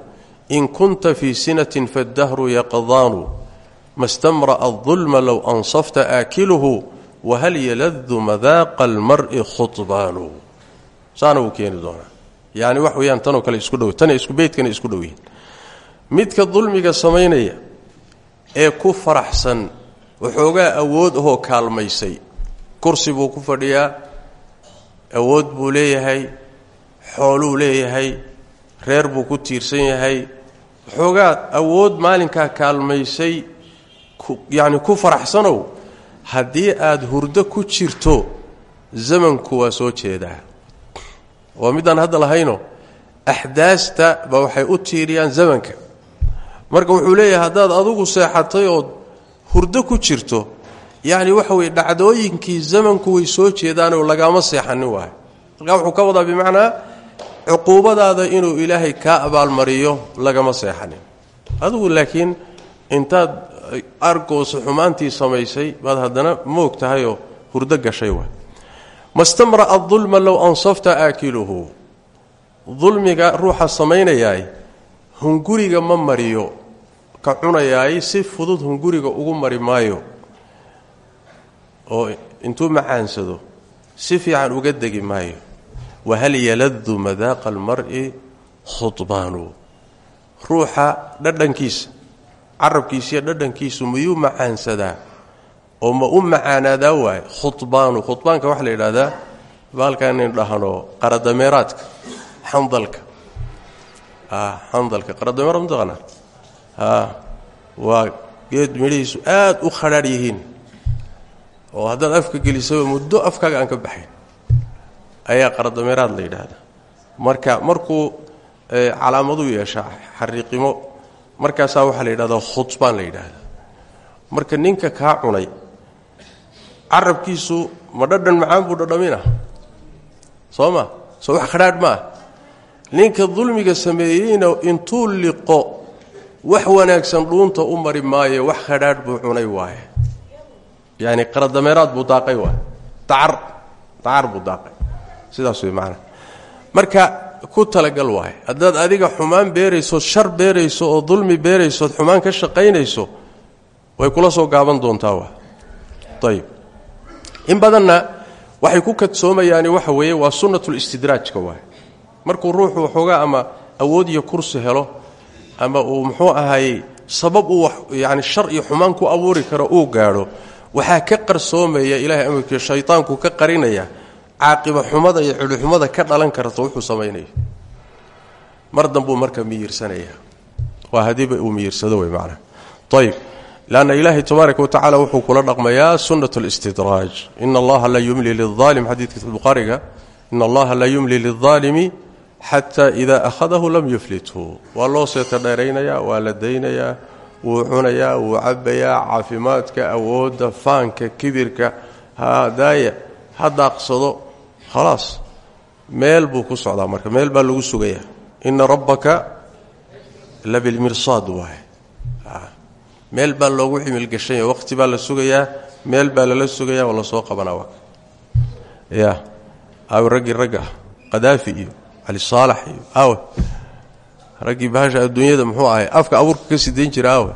in kunta fii sinatin faddahru yaqdaanu ma stamra'a adulma low ansafta aakiluhu wahal yaladu madaaqa almar'i khudbaanu saana wuu keeni doonaa yacni wax weeyaan tanoo kale isku dhow tana isku beydkana isku dhow yihiin midka dulmiga samaynaya ee ku faraxsan waxoogaa awood ahoo kaalmaysay kursi buu ku fadhiyaa awood buu leeyahay xooluu leeyahay reer buu ku tiirsan yahay waxoogaa awood maalinkaa kaalmaysay yacni ku faraxsanow haddii aada hurdo ku jirto zamanku waa soo jeedaa. Waa midaan hadda lahayno axdaasta ba waxay u tiiriyaan zamanka. Marka wuxuu leeyahay haddaad adugu seexatay ood hurdo ku jirto yacni waxa weye dhacdooyinkii zamanku way soo jeedaanoo lagaama seexanin waayo. Markaa wuxuu ka wadaa bimacnaa cuquubadaada inuu ilaahay kaa abaalmariyo lagama seexanin adigu laakiin intaad argoosa xumaantii samaysay baad haddana moog tahayoo hurdo gashay waay. Mastamra'a dulma low ansafta aakiluhu. Dulmiga ruuxa samaynayaay hunguriga ma mariyo ka cunayaay si fudud hunguriga ugu mari maayo oo intuu macaansado si fiican uga degi maayo. Wahal yaladu madaaqa almar'i khudbaanu. Ruuxa dhadhankiisa carabkiisiiyo dhadhankiisu miyuu macaansadaa? oo ma u macaanaadaa waaye khudbaanu khudbaanka waxaa la yidhahdaa baalkan in dhahno qaradameeraadka xandalka xandalka qaradameeraad mataqaanaa waa geed midhihiisu aad u khadhaadh yihiin. oo haddaad afka gelisaba muddo afkaaga aan ka baxayn ayaa qaradameeraad la yidhaahdaa. marka markuu calaamaduu yeeshaa xariiqimo markaasaa waxaa la yidhahdaa khudbaan la yidhaahdaa. Marka ninka kaa cunay carabkiisu ma macaan buu dhadhamina soo ma? Soo wax khadhaadh ma ah. Ninka dulmiga sameeyeyna intuu liqo wax wanaagsan dhuunta u maayo wax khadhaadh buu cunay waaye. Yacni qaradameeraad buu daaqay waay dacar dacar buu daaqay. Sidaas way macana marka ku talagal waaye haddaad adiga xumaan beerayso shar beerayso oo dulmi beerayso ood xumaan ka shaqaynayso way kula soo gaaban doontaa waa ayib in badanna waxay ku kadsoomayaani waxa weeye waa sunnatulistidraajka waay. Markuu ruuxu waxoogaa ama awood iyo kursi helo ama uu muxuu ahaayey sabab uu yani shar iyo xumaan ku abuuri karo uu gaadho waxaa ka qarsoomaya ilahay amarkii shaytaanku ka qarinaya caaqiba xumada iyo culuxumada ka dhalan karta wuxuu samaynayo mar dambuu marka miyirsanaya waa hadiiba uu miyirsado wey macnaha ayib lanna ilaahay tabaaraka watacala wuxuu kula dhaqmayaa sunnat listidraaj ina allaha la yumli liaalim xadiidka bukhaariga ina allaha la yumli lilaalimi xata ida ahadahu lam yuflithu waa loo seeta dheeraynayaa waa la daynayaa wuu cunayaa wuu cabayaa caafimaadka awoodda faanka kibirka hadaaya ha daaqsado khalaas meel buu ku socdaa marka meel baa lagu sugayaa ina rabbaka la bilmirsaad waay meel baa loogu cimilgashanya waqti baa la sugayaa meel baa lala sugaya waa la soo qabanaa waa ya aawe raggii ragga qadaafi iyo cali saalax iyo aawe muxuu ahay afka abuurka ka sii dayn jira aawe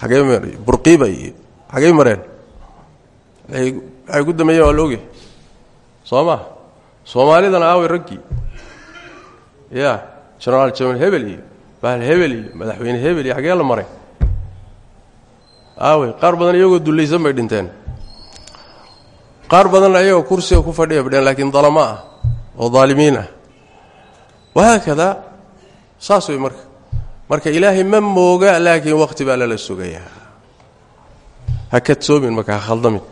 xagee burqiiba iyo xagey mareen waxay ku dameeyeen waa soo ma soomaalidana aawe raggii ya genaraal jamal hebel iyo bahal hebel iyo madaxweyne hebel iyo xagee la maray? Aawe qaar badan iyagoo bay dhinteen. Qaar badanna iyagoo ku fadhiya badheen laakiin dalamo ah oo daalimiin ah. Wahaakadaa saas marka. Marka ma mooga laakiin wakhti baa lala sugayaa. Ha kadsoomin marka ha khaldamin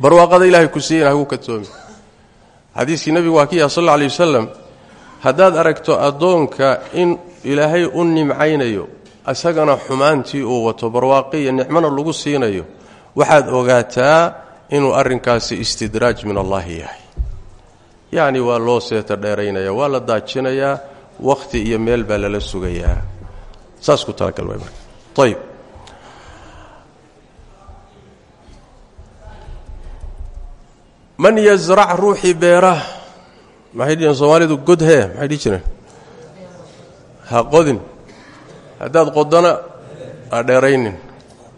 barwaaqada ilaahay ku siiyana hagu kadsoomin xadiiskii nebigu waa kiya sal alay wasalam haddaad aragto addoonka in ilaahay u nimcaynayo isagana xumaantii uu wato barwaaqi iyo nicmona lagu siinayo waxaad ogaataa inuu arrinkaasi istidraaj min allaahi yahay. Yacni waa loo seeta dheeraynaya waa la daajinayaa wakhti iyo meel baa lala sugayaa. Saas ku talagal way marka. Ayib man yasrac ruuxii beera? Maxay dhihiin soomaalidu godhee maxay dhihi jireen ha qodin. Haddaad qodana ha dheeraynin.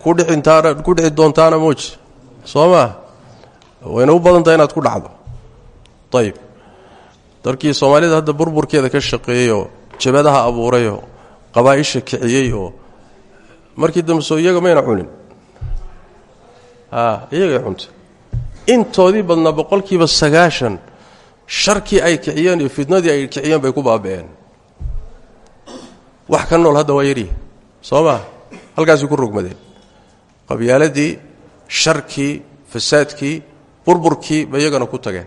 Ku dhicintaana ku dhici doontaana muuji soo maa wayna u badan tahay inaad ku dhacdo. Ayib darkii soomaalida hadda burburkeeda ka shaqeeyeyoo jabadaha abuurayoo qabaa'isha kiciyey oo markii dambe soo iyaga mayna cunin. A iyagay cuntay intoodii badnaa boqolkiiba sagaashan sharkii ay kiciyeen iyo fitnadii ay kiciyeen bay ku baaba'een wax ka nool hadda waa yaryihi soo maa halkaasay ku rogmadeen qabyaaladii sharkii fasaadkii burburkii bay iyagana ku tageen.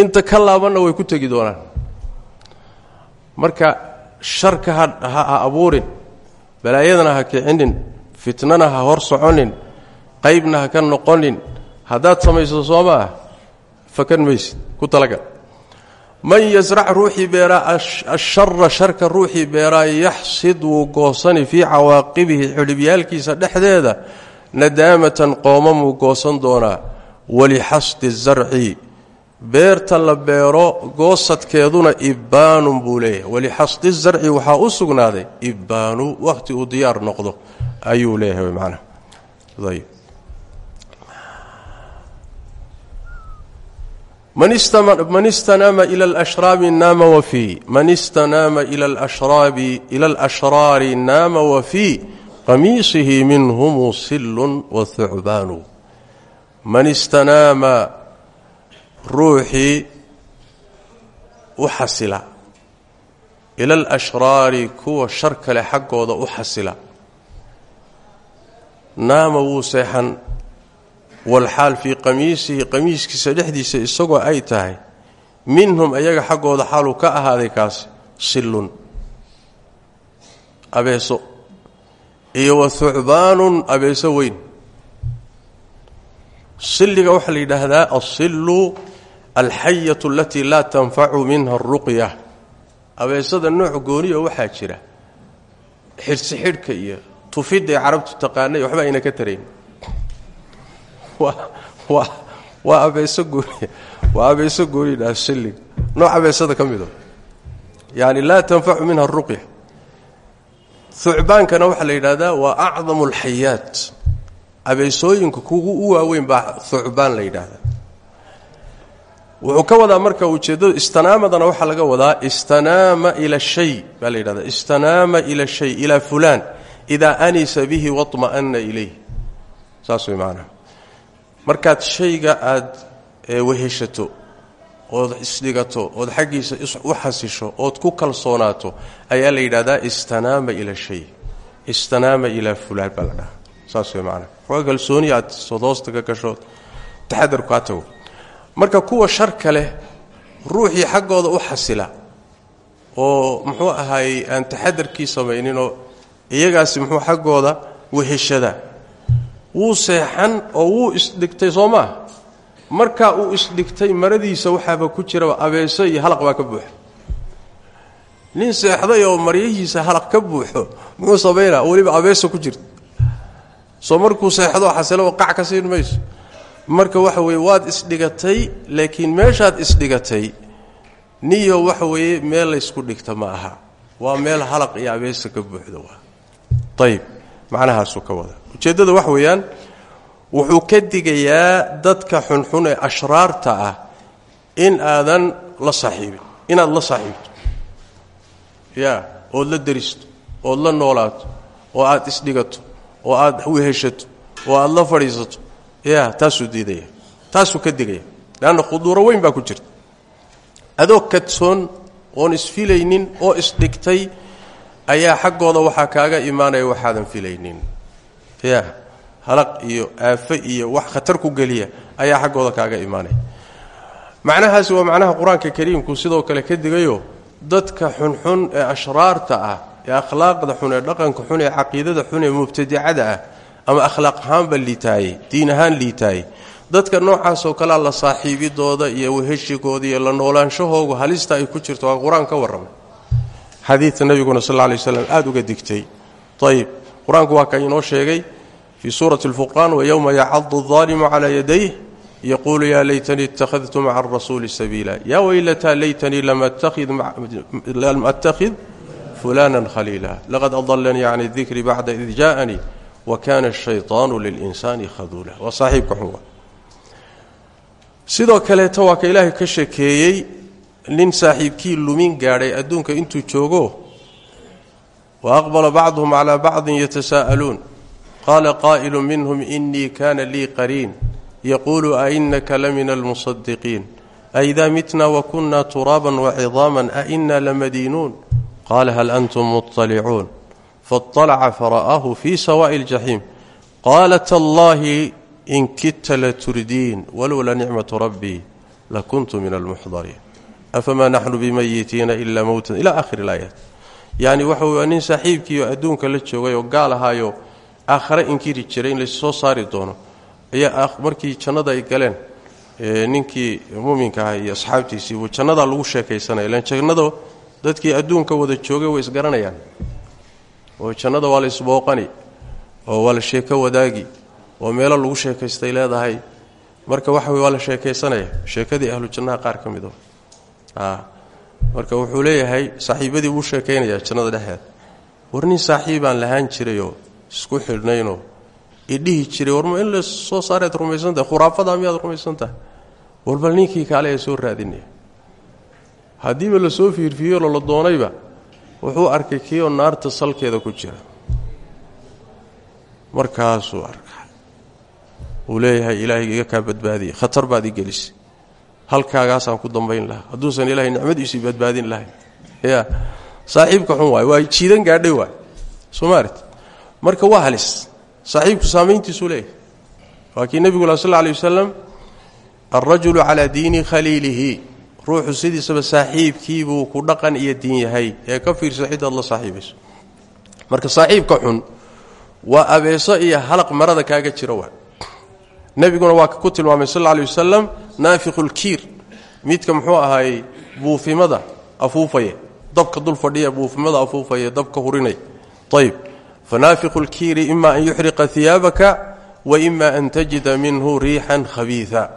Inta ka laabanna way ku tegi doonaan. Marka sharka ha ha abuurin balaayadana ha kicinin fitnana ha hor soconin qaybna ha ka noqonin haddaad samayso soo ma? Fakan maysid. Ku talagal man yasrac ruuxii beeraa ashara sharka ruuxii beeraa yaxsid wuu goosani fii cawaaqibihi xidhibyaalkiisa dhexdeeda nadaamatan qoomamuu goosan doonaa walixasdi zarci. Beerta la beero goosadkeeduna ibbaanun buu leeyahay. Walixasdi zarci waxaa u sugnaaday ibbaanu wakhti uu diyaar noqdo ayuu leeyahay macnaha man istanaama ila alshraabi naama wafii man istanaama ila alshraabi ila alashraari naama wafii qamiisihi minhum silun wahucbaanu man istanaama ruuxii u xasila. Ila alashraari kuwa shar kale xaggooda u xasila. Naama wuu seexan walxaal fii qamiisihi qamiiskiisa dhexdiisa isagoo ay tahay minhum ayaga xaggooda xaaluu ka ahaaday kaasi sillun abeeso iyo wa hucbaanun abeeso weyn. Silliga waxaa la yidhaahdaa alsillu alxayatu alatii laa tanfacu minha aruqya abeesada nooc gooniyo waxaa jira xidhsi xidhka iyo tufidday carabtu taqaanay waxba ayna ka tarayn waa abeeso gooni waa abeeso gooni dhaha silliga nooc abeesada ka mido. Yaani laa tanfacu minha aruqya hucbaankana waxaa la yidhahdaa waa acdamu alxayaat abeesooyinka kugu u waaweyn baa hucbaan la yidhaahdaa wuxuu ka wadaa marka ujeeddadu istanaamadana waxaa laga wadaa istanaama ila shay baa la istanaama ila shay ilaa fulaan idaa anisa bihi waطma'ana ilayh saas way macanaha markaad shayga aad weheshato ood isdhigato ood xaggiisa u xasisho ood ku kalsoonaato ayaa la yidhahdaa istanaama ila shay istanaama ilaa fulaan baa saas way macanaha xooga kalsooni aad sodoosta ka gasho taxadarku kaa tago. Marka kuwa sharka leh ruuxii xaggooda u xasila oo muxuu ahaayey aan taxadarkii samayninoo iyagaasi muxuu xaggooda weheshada wuu seexan oo wuu isdhigtay soo maa markaa uu isdhigtay maradiisa waxaaba ku jiraba abeeso iyo halaq baa ka buuxa. Nin seexday oo maryahiisa halaq ka buuxo muxuu samaynaa weliba abeeso ku jirta. Soo seexdoo xasilaba qac ka siin mayso. Marka waxa weeye waad isdhigatay laakiin meeshaad isdhigatay niyo waxa weeye meel laysku dhigta ma aha. Waa meel halaq iyo abeesa ka buuxda waa. Ayib macnahaasuu ka wada. Ujeeddada wax weeyaan wuxuu ka digayaa dadka xunxun ee ashraarta ah in aadan la saaxiibin inaad la saaxiibto. Ya ood la deristo ood la noolaato oo aad isdhigato oo aad weheshato oo aad la fadhiisato. Ya taasuu diidaya taasuu ka digaya leanna khuduuro weyn baa ku jirta. Adoo kadsoon oon isfilaynin oo isdhigtay ayaa xaggooda waxaa kaaga imaanaya waxaadan filaynin. Ya halaq iyo aafo iyo wax khatar ku geliya ayaa xaggooda kaaga imaanaya. Macnahaasi waa macnaha qur'aanka kariimku sidoo kale ka digayo dadka xunxun ee ashraarta ah ee akhlaaqda xun ee dhaqanka xun ee caqiidada xun ee mubtadicada ah ama akhlaaq ahaanba liitaayey diin ahaan liitaayey dadka noocaasoo kalea la saaxiibidooda iyo weheshigooda iyo la noolaanshahoogu halista ay ku jirto waa qur'aan xadiidka nabiguna sal lay slam aada uga digtay. Ayib qur'aanku waa ka inoo sheegay fii suurati lfurqaan wayowma yacadu aalimu calaa yadayh yaquulu yaa laytanii ittakhadtu maca arasuuli sabiila. Yaa weylataa laytanii lam attakhid fulana khaliila. Laqad adalanii can dikri bacda id jaaanii wa kana ashayطaanu lilinsaani khaduula. Waa saaxiibka xun sidoo kaleeta waa ka ilaahay ka shekeeyey nin saaxiibkii lumin gaadhay adduunka intuu joogo wa aqbala bacduhum calaa bacdin yatasaa'aluun qaala qaa'ilu minhum inii kana lii qariin yaquulu ainaka lamina almusadiqiin aidaa mitna wakunna turaaban wacidaaman aina lamadiinuun qaala hal antum muطalicuun faاطalaca fara'aahu fii sawaa'i اljaxiim qaala tallaahi in kidta laturdiin walowla nicmatu rabbii lakuntu min almuxdariin afamaa naxnu bimayitiina ilaa mowtan ila akhiri ilaayaat yacni waxa wey nin saaxiibkiioo adduunka la joogay oo gaal ahaayo aakhare inkiri jiray in lassoo saari doono ayaa markii jannada ay galeen ninkii muuminka aha iyo asxaabtiisii buu jannadaa lagu sheekaysanaya ilan jannada dadkii adduunka wada joogay way isgaranayaan oo jannada waa la isbooqani oo waa sheeko wadaagi oo meelo lagu sheekaystay leedahay marka waxa waa la sheekaysanaya sheekadii ahlu jannaha qaar ka marka wuxuu leeyahay saaxiibadii buu sheekaynayaa jannada dhexeeda war nin saaxiibaan lahaan jirayoo isku xidhnaynoo idhihi jiray warma in la soo saareed rumaysantahay khuraafada miyaad rumaysantahay warbal ninkii kaale soo raadinaya. Haddiiba la soo fiirfiiyolo la doonayba wuxuu arkay kiioo naarta salkeeda ku jira. Markaasuu arka uu leeyahay ilaahay iga kaa badbaadiyay khatar baad i halkaagaasaan ku dambayn lahaa. Hadduusan ilaahay nicmadiisii badbaadin lahayn. Ya saaxiibka xun waay. Waa jiidan gaadhay waay. Somaart marka waa halis. Saaxiibku saamayntiisuu leeyahay. Waa kii nebigu la sal alay wasalam alrajulu diini khaliilihi. Ruuxu sidiisaba saaxiibkiibuu ku dhaqan iyo diin yahay. Ee ka fiirsa cidaad la saaxiibayso. Marka saaxiibka xun waa abeeso iyo halaq marada kaaga jira waa nebiguna waa ku tilmaamay sal alay wasalam naafiqulkiir midka muxuu ahaayey buufimada afuufaya. Dabka dul fadhiya buufimada afuufaya dabka hurinaya ayb fanaafiqu lkiiri ima an yuxriqa hiyaabaka wa ima an tajida minhu riixan khabiia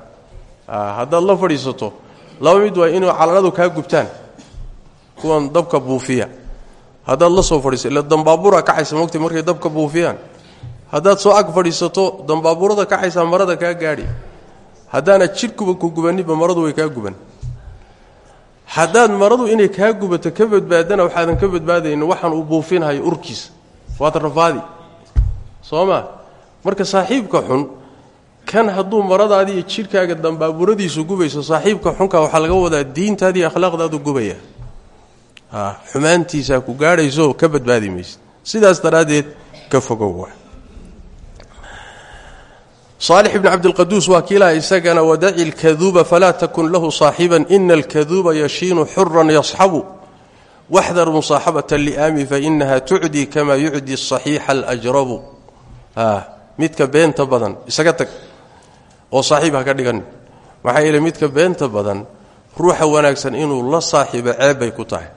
haddaad la fadhiisato laba mid waa inuu calanadu kaa gubtaan kuwan dabka buufiya. Haddaad la soo fadhiiso ila dambaabura kacaysa mogta markay dabka buufiyaan haddaad soo ag fadhiisato dambaaburada kacaysaa marada kaa gaadhi. Haddaana jidhkuba ku gubaninba maradu way kaa guban. Haddaad maradu inay kaa gubato ka badbaadana waxaadan ka badbaadaynin waxaan uu buufinhayo urkiisa. Waad rafaadi. Soo ma? Marka saaxiibka xun kan hadduu maradaadi iyo jidhkaaga dambaaburadiisu gubayso saaxiibka xunka waxaa laga wadaa diintaadi akhlaaqdaadu gubaya xumaantiisaa ku gaadhayso ka badbaadi sidaas daraaddeed ka fogow saalix ibni cabdilqaduus waa kiilaha isagana wadaci lkaduuba falaa takun lahu saaxiban ina alkaduuba yashiinu xuran yasxabu waxdar musaaxabata liaami fainaha tucdi kama yucdi saxiixa alajrabu. Midka beenta badan isaga tag oo saaxiib ha ka dhigan. Midka beenta badan ruuxa wanaagsan inuu la saaxiibo ceeb bay ku tahay.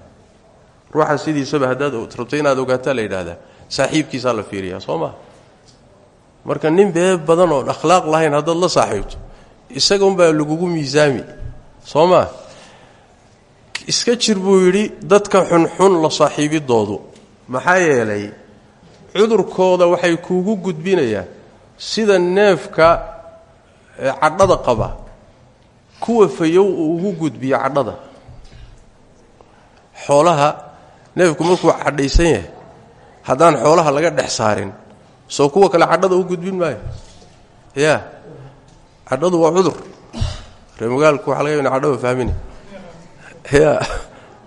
Ruuxa sidiisaba haddaad rabto inaad ogaataa la yidhaahdaa la fiiriyaa soo marka nin bee badan oon akhlaaq lahayn haddaad la saaxiibto isaga unbaa lagugu miisaami. Soo maa iska jir buu yidhi dadka xunxun la saaxiibidoodu. Maxaa yeelay cudurkooda waxay kuugu gudbinayaan sida neefka cadhada qaba. Kuwa fayow uu ugu gudbiyo cadhada. Xoolaha neefku markuu cadhaysan yahay haddaan xoolaha laga dhex saarin soo kuwa kale cadhada u gudbin maayo. Ya. Cadhadu waa cudur. Ree magaalku waxa laga cadhaba fahmina ya.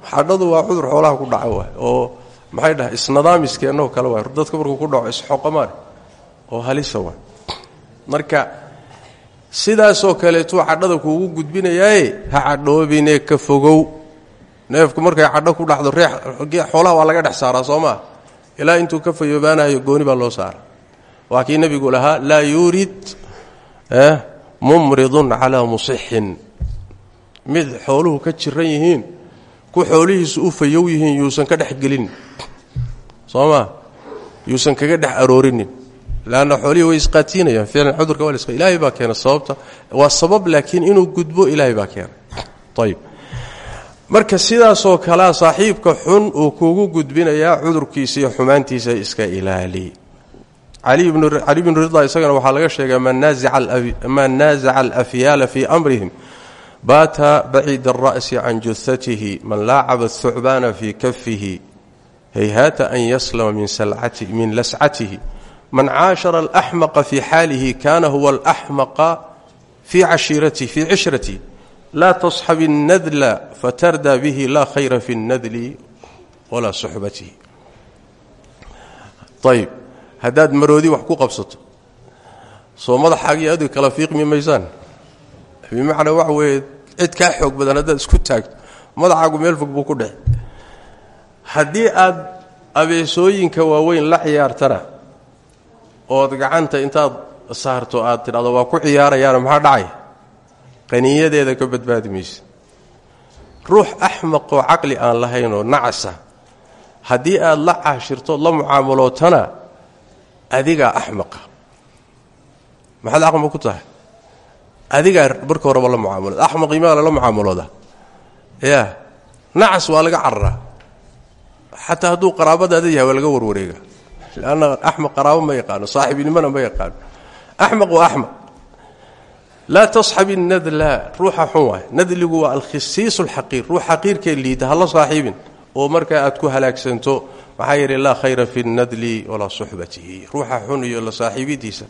Cadhadu waa cudur xoolaha ku dhaca waay oo maxay dhahay isnadaamiskeenoo kale waay dadka markuu ku dhaco isxoqamaane oo halisa waay marka sidaasoo kaleetuu cadhada kuugu gudbinayaaye ha cadhoobine ka fogow. Neefku markay cadho ku dhacdo reex xoolaha waa laga dhex saaraa soo maa ilaa intuu ka fayoobaanayo gooni baa loo saara waa kii nebigu lahaa laa yuurid mumridun calaa musixin. Mid xooluhu ka jiran yihiin ku xoolihiisu u fayow yihiin yuusan ka dhex gelin. Soo maa yuusan kaga dhex aroorinin. Lanna xoolihii way isqaatiinayaan ficlan cudurka waa la ilaahay baa keena sababta. Waa sabab laakiin inuu gudbo ilaahay baa keena. Ayib marka sidaasoo kalea saaxiibka xun uu kuugu gudbinayaa cudurkiisa iyo xumaantiisa iska ilaali cali bnu rida isagana waxaa laga sheegaa man naazaca alafyaala fii amrihim. Baata bacida alra'si can juhatihi man laacaba ahucbaana fii kafihi hayhaata an yaslama min lascatihi. Man caashara alaxmaqa fii xaalihi kana huwa alaxmaqa fii cishratihi laa tasxab innadla fatardaa bihi laa khayra fi nnadli walaa suxbatihi. Ayib haddaad maroodi wax ku qabsato. Soo madaxaagii adi kala fiiqmi maysaan. Bimacnaa waxa weeye cid kaa xoog badan haddaad isku taagto madaxaagu meel fog buu ku dheci haddii aad abeesooyinka waaweyn la ciyaartana ood gacanta intaad saarto aad tidhahdo waa ku ciyaarayaana maxaa dhacay? Qaniyadeeda ka badbaadi mayse ruux axmaqoo caqli aan lahaynoo nacasa haddii aad la caashirtood la mucaamalootana adigaa axmaqa maxaad axmaq ku tahay? Adigaa marka horeba la mucaamalood axmaqii maa lala mucaamalooda ya nacas waa laga cararaa xataa hadduu qaraabadaada yahay waa laga warwareega. Lanna axmaq qaraabo ma yaqaano saaxibinimona ma yaqaano. Axmaq waa axmaq laa tasxab innadla ruuxa xun waay. Nadligu waa alkhisiisu alxaqiir. Ruux xaqiirkee liida hala saaxiibin. Oo markaa aad ku halaagsanto maxaa yeelay laa khayra fi nnadli walaa suxbatihi ruuxa xun iyo la saaxiibidiisa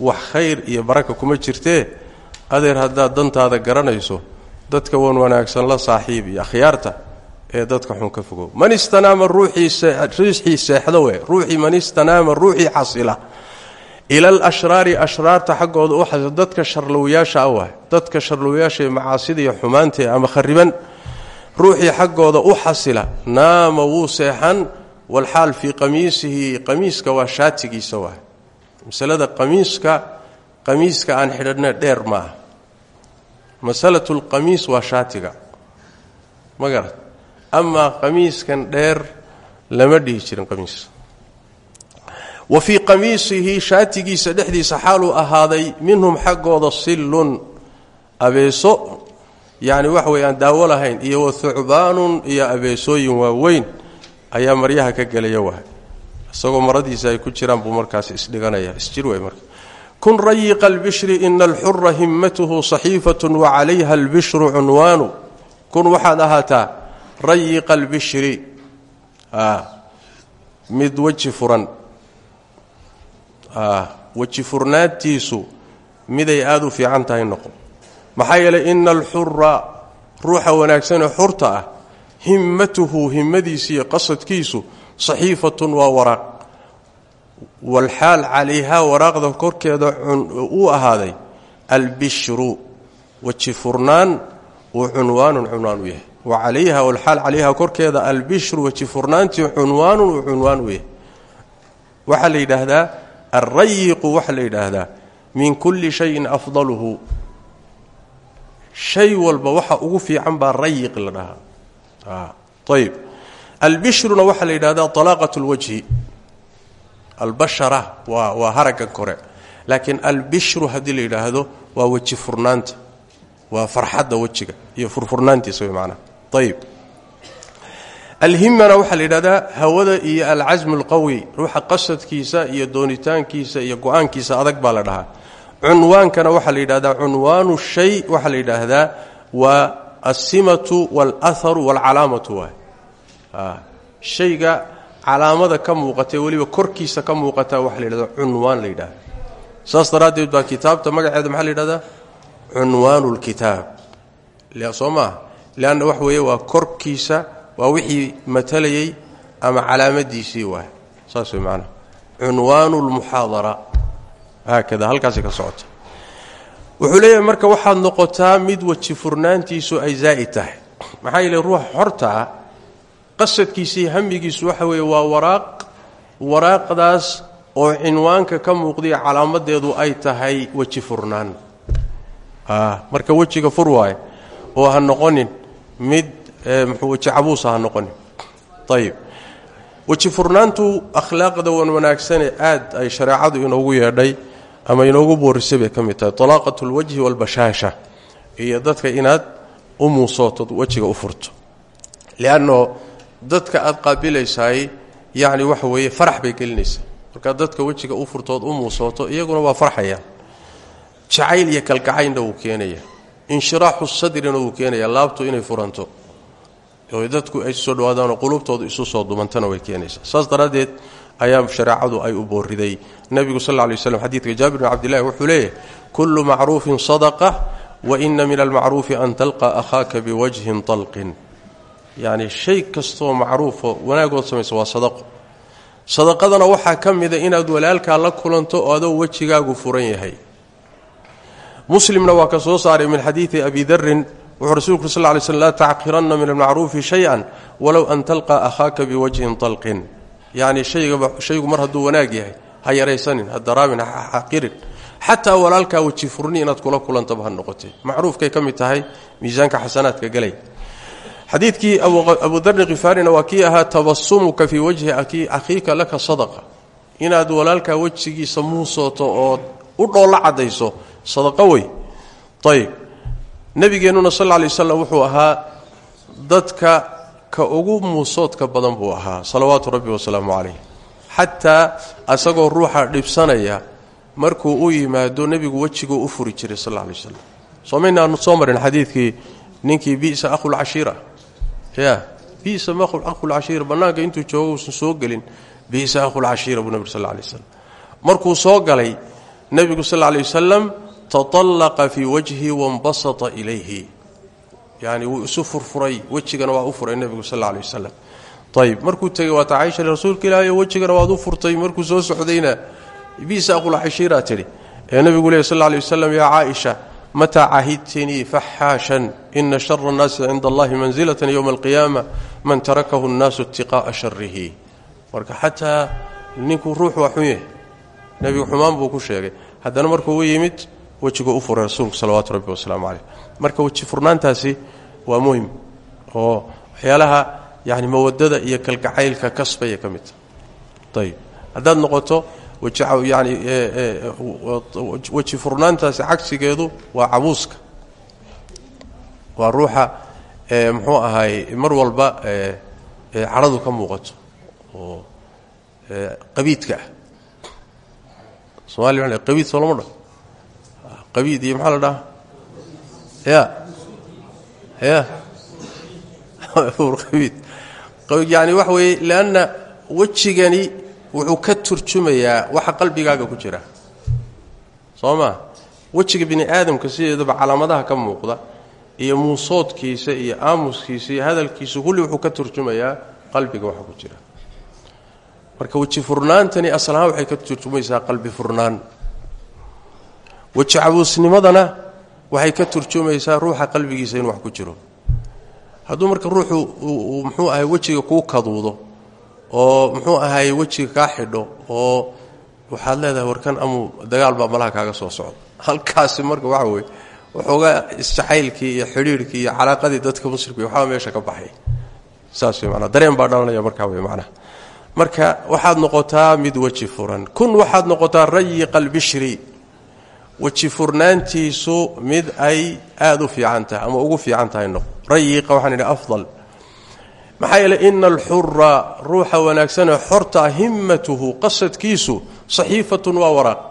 wax khayr iyo baraka kuma jirtee? Adeer haddaad dantaada garanayso dadka wan wanaagsan la akhyaarta ee dadka xun ka fogow. Man istanaama ruuxii seexdo we? Ruuxii man istanaama ruuxii xasila. Ila alashraari ashraarta xaggooda u xasilo dadka sharlowiyaasha ah waay. Dadka sharlowiyaasha ee macaasida iyo xumaantae ama khariban ruuxii xaggooda u xasila. Naama wuu seexan walxaal fii qamiisihi qamiiska waa shaatigiisa waay masalada qamiiska qamiiska aan xidhanna dheer ma ah masalatu lqamiis waa shaatiga. Ma garat amaa qamiiskan dheer lama dhihi jirin qamiis. Wa fii qamiisihi shaatigiisa dhexdiisa xaaluu ahaaday minhum xaggooda sillun abeeso. Yacni wax weeye aan daawo lahayn iyo wa iyo abeesooyin waaweyn ayaa maryaha ka gelaya wahay isagoo maradiisa ay ku jiraan buu markaas isdhiganaya. Isjir way marka. Kun rayiqa albishri ina alxura himmatuhu saxiifatun wa calayha albishru cunwaanu. Kun waxaad ahaataa rayiqa albishri. Mid weji furan. Weji furnaantiisu miday aada u fiican tahay noqon. Maxaa yeelay ina alxura ruuxa wanaagsanee xurta ah himmatuhu himmadiisa iyo qasadkiisu saxiifatun waa waraaq walxaal calayhaa waraaqda korkeeda uu ahaaday albishru weji furnaan uu cunwaanun cunwaan u yahay. Wa calayha walxaal calayha korkeeda albishru weji furnaantii cunwaanun uu cunwaan u yahay. Waxaa la yidhaahdaa alrayiqu waxaa la yidhaahdaa min kulli shayin afdaluhu. Shay walba waxa ugu fiican baa rayiq la ayb albishruna waxaa la yidhahdaa alaaqat lwajhi albashara waa waa haraggan kore. Laakiin albishru haddii la yidhaahdo waa weji furnaanta. Waa farxadda wejiga iyo furfurnaantiisa way macnaha ayib alhimana waxaa la yidhahdaa hawada iyo alcasmu alqawi ruuxa qasadkiisa iyo doonitaankiisa iyo go'aankiisa adag baa la dhahaa. Cunwaankana waxaa la yidhahdaa cunwaanu shay waxaa la yidhaahdaa waa alsimatu waalaharu waalcalaamatu waay shayga calaamada ka muuqatae weliba korkiisa ka muuqataa waxaa la yidhahdaa cunwaan la yidhahda saas daraaddeed baa kitaabta magaceeda maxaa la yidhahdaa? Cunwaanu lkitaab soo maaha leanna wax weeye waa korkiisa waa wixii matalayey ama calaamadiisii waay saas way macnaha cunwaanu lmuxaadara haakada ka socota wuxuu leeyahay marka waxaad noqotaa mid weji furnaantiisu ay zaa'id tahay. Maxaa yeele ruuxa xorta ah qasadkiisa iyo hamigiisu waxa weeye waa waraaq waraaqdaas oo cinwaanka ka muuqday calaamadeedu ay tahay weji furnaan. Marka wejiga fur waaye oo ha noqonin mid mxuu weji cabuusa ha noqonin. Ayib weji furnaantu akhlaaqda wan wanaagsane aad ay shareecadu inoogu yeedhay ama inoogu boorisay bay ka mid tahay. Talaaqat lwajhi walbashaasha iyo dadka inaad u muusootod wejiga u furto. Lianno dadka aad qaabilaysaay yacni waxa weeye farax bay gelinaysaa. Markaad dadka wejiga u furtood u muusooto iyaguna waa farxayaan. Jacayl iyo kalgacaynna wuu keenaya inshiraaxu sadrina wuu keenaya laabtu inay furanto. Oo dadku ay isusoo dhawaadaanoo qulubtoodu isu soo dumantana way keenaysaa. Saas daraaddeed ayaa shareecadu ay u booriday. Nebigu sal lla lay waslam xadiidka jaabir bn cabdillahi wuxuu leeyahy kullu macruufin sadaqa wa ina min almacruufi an talqa akhaaka biwajhin talqin. Yacni shay kastoo macruufo wanaagood samaysa waa sadaqo. Sadaqadana waxaa ka mida inaad walaalkaa la kulanto oo adoo wejigaagu furan yahay. Muslimna waa ka soo saaray min xadiidi abi darin wuxuu rasuulku sal ly slm laa tacqiranna min almacruufi shay-an walow an talqa akhaaka biwajhin talqin yacni shaygaba shaygu mar hadduu wanaag yahay ha yaraysanin ha daraamin ha xaqirin xataa walaalkaa weji furni inaad kula kulantaba ha noqotee macruufkay ka mid tahay miisaanka xasanaadka galay. Xadiidkii abudarri khifaarina waa kii ahaa tabasumuka fii wajhi akhiika laka sadaqa. Inaad walaalkaa wejigiisa muusooto ood u dhoolla caddayso sadaqo wey. Ayib nebigeennuna sal lla alay waslam wuxuu ahaa dadka ka ugu muusoodka badan buu ahaa salawaatu rabbi wasalaamu calayh. Xataa asagoo ruuxa dhibsanaya markuu u yimaado nebigu wejiguu u furi jiray sal alla alay waslam soomaynaanu soo marin xadiidkii ninkii bisa akhulcashiira ya bisa akhulcashiira bannaanka intuu joogo uusan soo gelin bisa akhulcashiira buu nebig sal lay slam markuu soo galay nebigu sal lay wasalam tatallaqa fii wajhi wanbasata ilayhi yani wuu isu furfuray wejigana waa u furay nebigu sal lay wasalam ayib markuu tegey waata caaisha rasuulka ilaahay wejigana waad u furtay markuu soo socdayna bisa akhulcashiira tidhi ee nebigu lehy sal lay wasalam yaa caaisha mataa cahidtinii faxaashan? Ina shara annaasi cinda allahi mansilatan yowma alqiyaama. Man tarakahu nnaasu itiqaa'a sharihi marka xataa ninkuu ruux waa yahay nebigu xumaan buu ku sheegay. Haddana markuu yimid wejiguu u furay rasuulku salawaatu rabbi wasalaamu caleyh marka weji furnaantaasi waa muhiim oo waxyaalaha yani mawadada iyo kalgacaylka kasbaya ka mid. Tahay ayib haddaad noqoto yani weji furnaantaasi cagsigeedu waa cabuuska. Waa ruuxa muxuu ahaay mar walba cadhadu ka muuqato oo qabiidka ah. Somaliya qabiid soo lama dha qabiid iyo maxaa la dhaha ya. Ya. Qabiid. Yani waxa weeye leanna wejigani wuxuu ka turjumayaa waxa qalbigaaga ku jira. Soo maa wejiga bini aadamka sideedaba calaamadaha ka muuqda iyo muusoodkiisa iyo aamuskiisa iyo hadalkiisa kulli wuxuu ka turjumayaa qalbiga waxa ku jira. Marka weji furnaantani aslahaan waxay ka turjumaysaa qalbi furnaan weji cabuusnimadana waxay ka turjumaysaa ruuxa qalbigiisa in wax ku jiro. Hadduu marka ruuxu uu muxuu ahay wejiga kuu kaduudo oo muxuu ahaay wejiga kaa xidho oo waxaad leedahay warkan amuu dagaal baa malaha kaaga soo socdo. Halkaasi marka waxa weye waxoogaa isjacaylkii iyo xidhiirhkii iyo calaaqadii dadka muslimka waxbaa meesha ka baxay. Saas wey manaa dareen baa dhalanaya markaa wey macnaha marka waxaad noqotaa mid weji furan. Kun waxaad noqotaa rayiqa albishri weji furnaantiisu mid ay aada u fiican tahay ama ugu fiican tahay noq rayiqa waxaan idhi afdal. Maxaa yeele ina alxura ruuxa wanaagsanee xortaa himmatuhu qasadkiisu saxiifatun waa waraaq.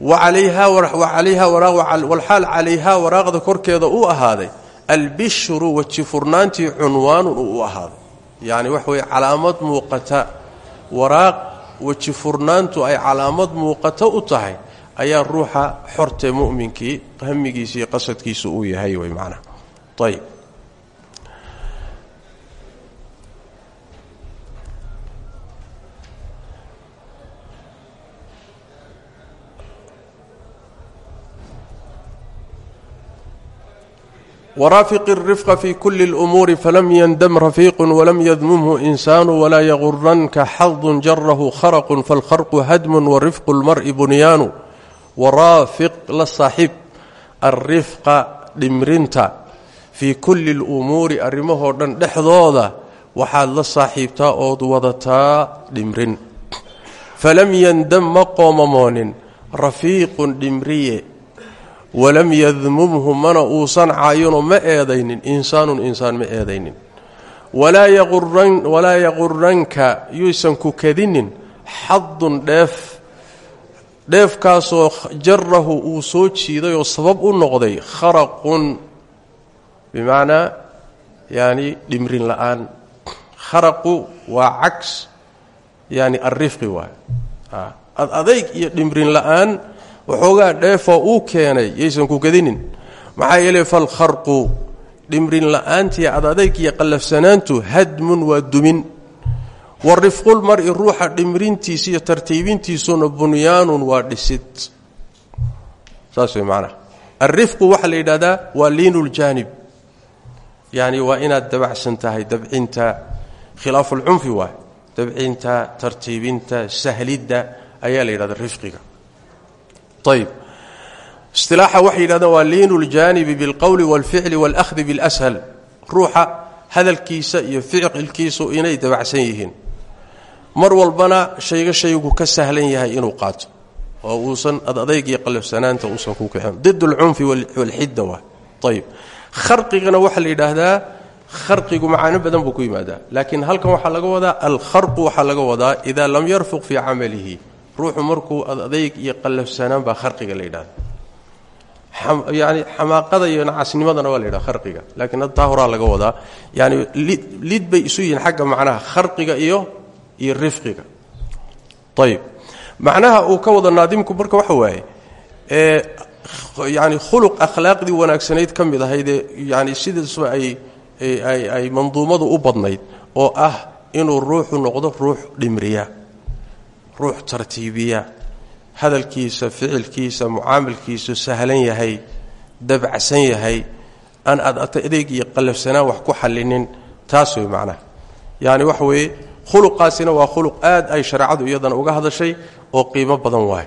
Wacalayha walxaal calayhaa waraaqda korkeeda uu ahaaday. Albishru weji furnaantii cunwaanun u ahaaday. Yacni waxa weye calaamad muuqata. Waraaq weji furnaantu ay calaamad muuqata u tahay ayaa ruuxa xortee muminkii hamigiisi iyo qasadkiisu uu yahay wey manaa ayb wraafiq الrifqa fi kuli اlumuuri falam yndam rafiiqu walam ydmumhu insaanu walaa yguranka xadu jarahu kharqu falkharqu hadmu warifqu اlmari bunyaanu waraafiq la saaxiib alrifqa dhimrinta fii kulli اlumuuri arrimahoo dhan dhexdooda waxaad la saaxiibtaa ood wadataa dhimrin falam yandam ma qoomamoonin rafiiqun dhimriye walam yadmumhu mana uusan caayinoo ma eedaynin insaanun insaan ma eedaynin walaa yaquranka yuusan ku kadinin xadun dheef dheefkaasoo jarahu uu soo jiiday oo sabab u noqday kharaqun bimacnaa yaani dhimrin la'aan. Kharaqu waa cags yaani alrifqi waay ad adayg iyo dhimrin la'aan waxoogaa dheefoo uu keenay yaysan ku kadinin maxaa yeele falkharqu dhimrin la'aantii ad adayg iyo qallafsanaantu hadmun waa dumin wa rifqulmari ruuxa dhimrintiisa iyo tartiibintiisuna bunyaanun waa dhisid. Saas way macnaha alrifqu waxaa la yidhahdaa waa liinuljaanib yacni waa inaad dabcinta khilaafulcunfi waay dabcinta tartiibinta sahlidda ayaa la yidhahda rifqiga. Ayb istilaaxa waxay yidhahdaan waa liinu ljaanibi bilqowli walficli walahdi bilashal ruuxa hadalkiisa iyo ficilkiisu inay dabacsan yihiin mar walbana shayga shaygu ka sahlan yahay inuu qaato. Oo uusan adadayg iyo uusan ku kixin did alcunfi walxidda waa. Ayb kharqigana waxaa la yidhaahdaa kharqigu macaano badan buu ku yimaadaa. Laakiin halkan waxaa laga wadaa alkharqu waxaa laga wadaa idaa lam yarfuq fii camalihi. Ruuxu markuu adayg iyo qallafsanaan baa kharqiga la yidhahda yani xamaaqada iyo nacasnimadana waa la yidhaha kharqiga. Laakiin hadda taa horaa laga wadaa yani lid bay isu yihiin xagga macnaha kharqiga iyo iyo rifqiga. Ayb macnaha uu ka wada naadimku marka waxa waaye ee yani khuluq akhlaaqdii wanaagsanayd ka mid ahaydee yani sidaasba ay ay manduumadu u badnayd oo ah inuu ruuxu noqdo ruux dhimriya ruux tartiibiya hadalkiisa ficilkiisa mucaamilkiisu sahlan yahay dabacsan yahay aan aad adeeg iyo qallafsanaan wax ku xallinin taas wey macnaha. Yacni waxa weeye khuluqaasina waa khuluq aad ay shareecadu iyadana uga hadashay oo qiimo badan waay.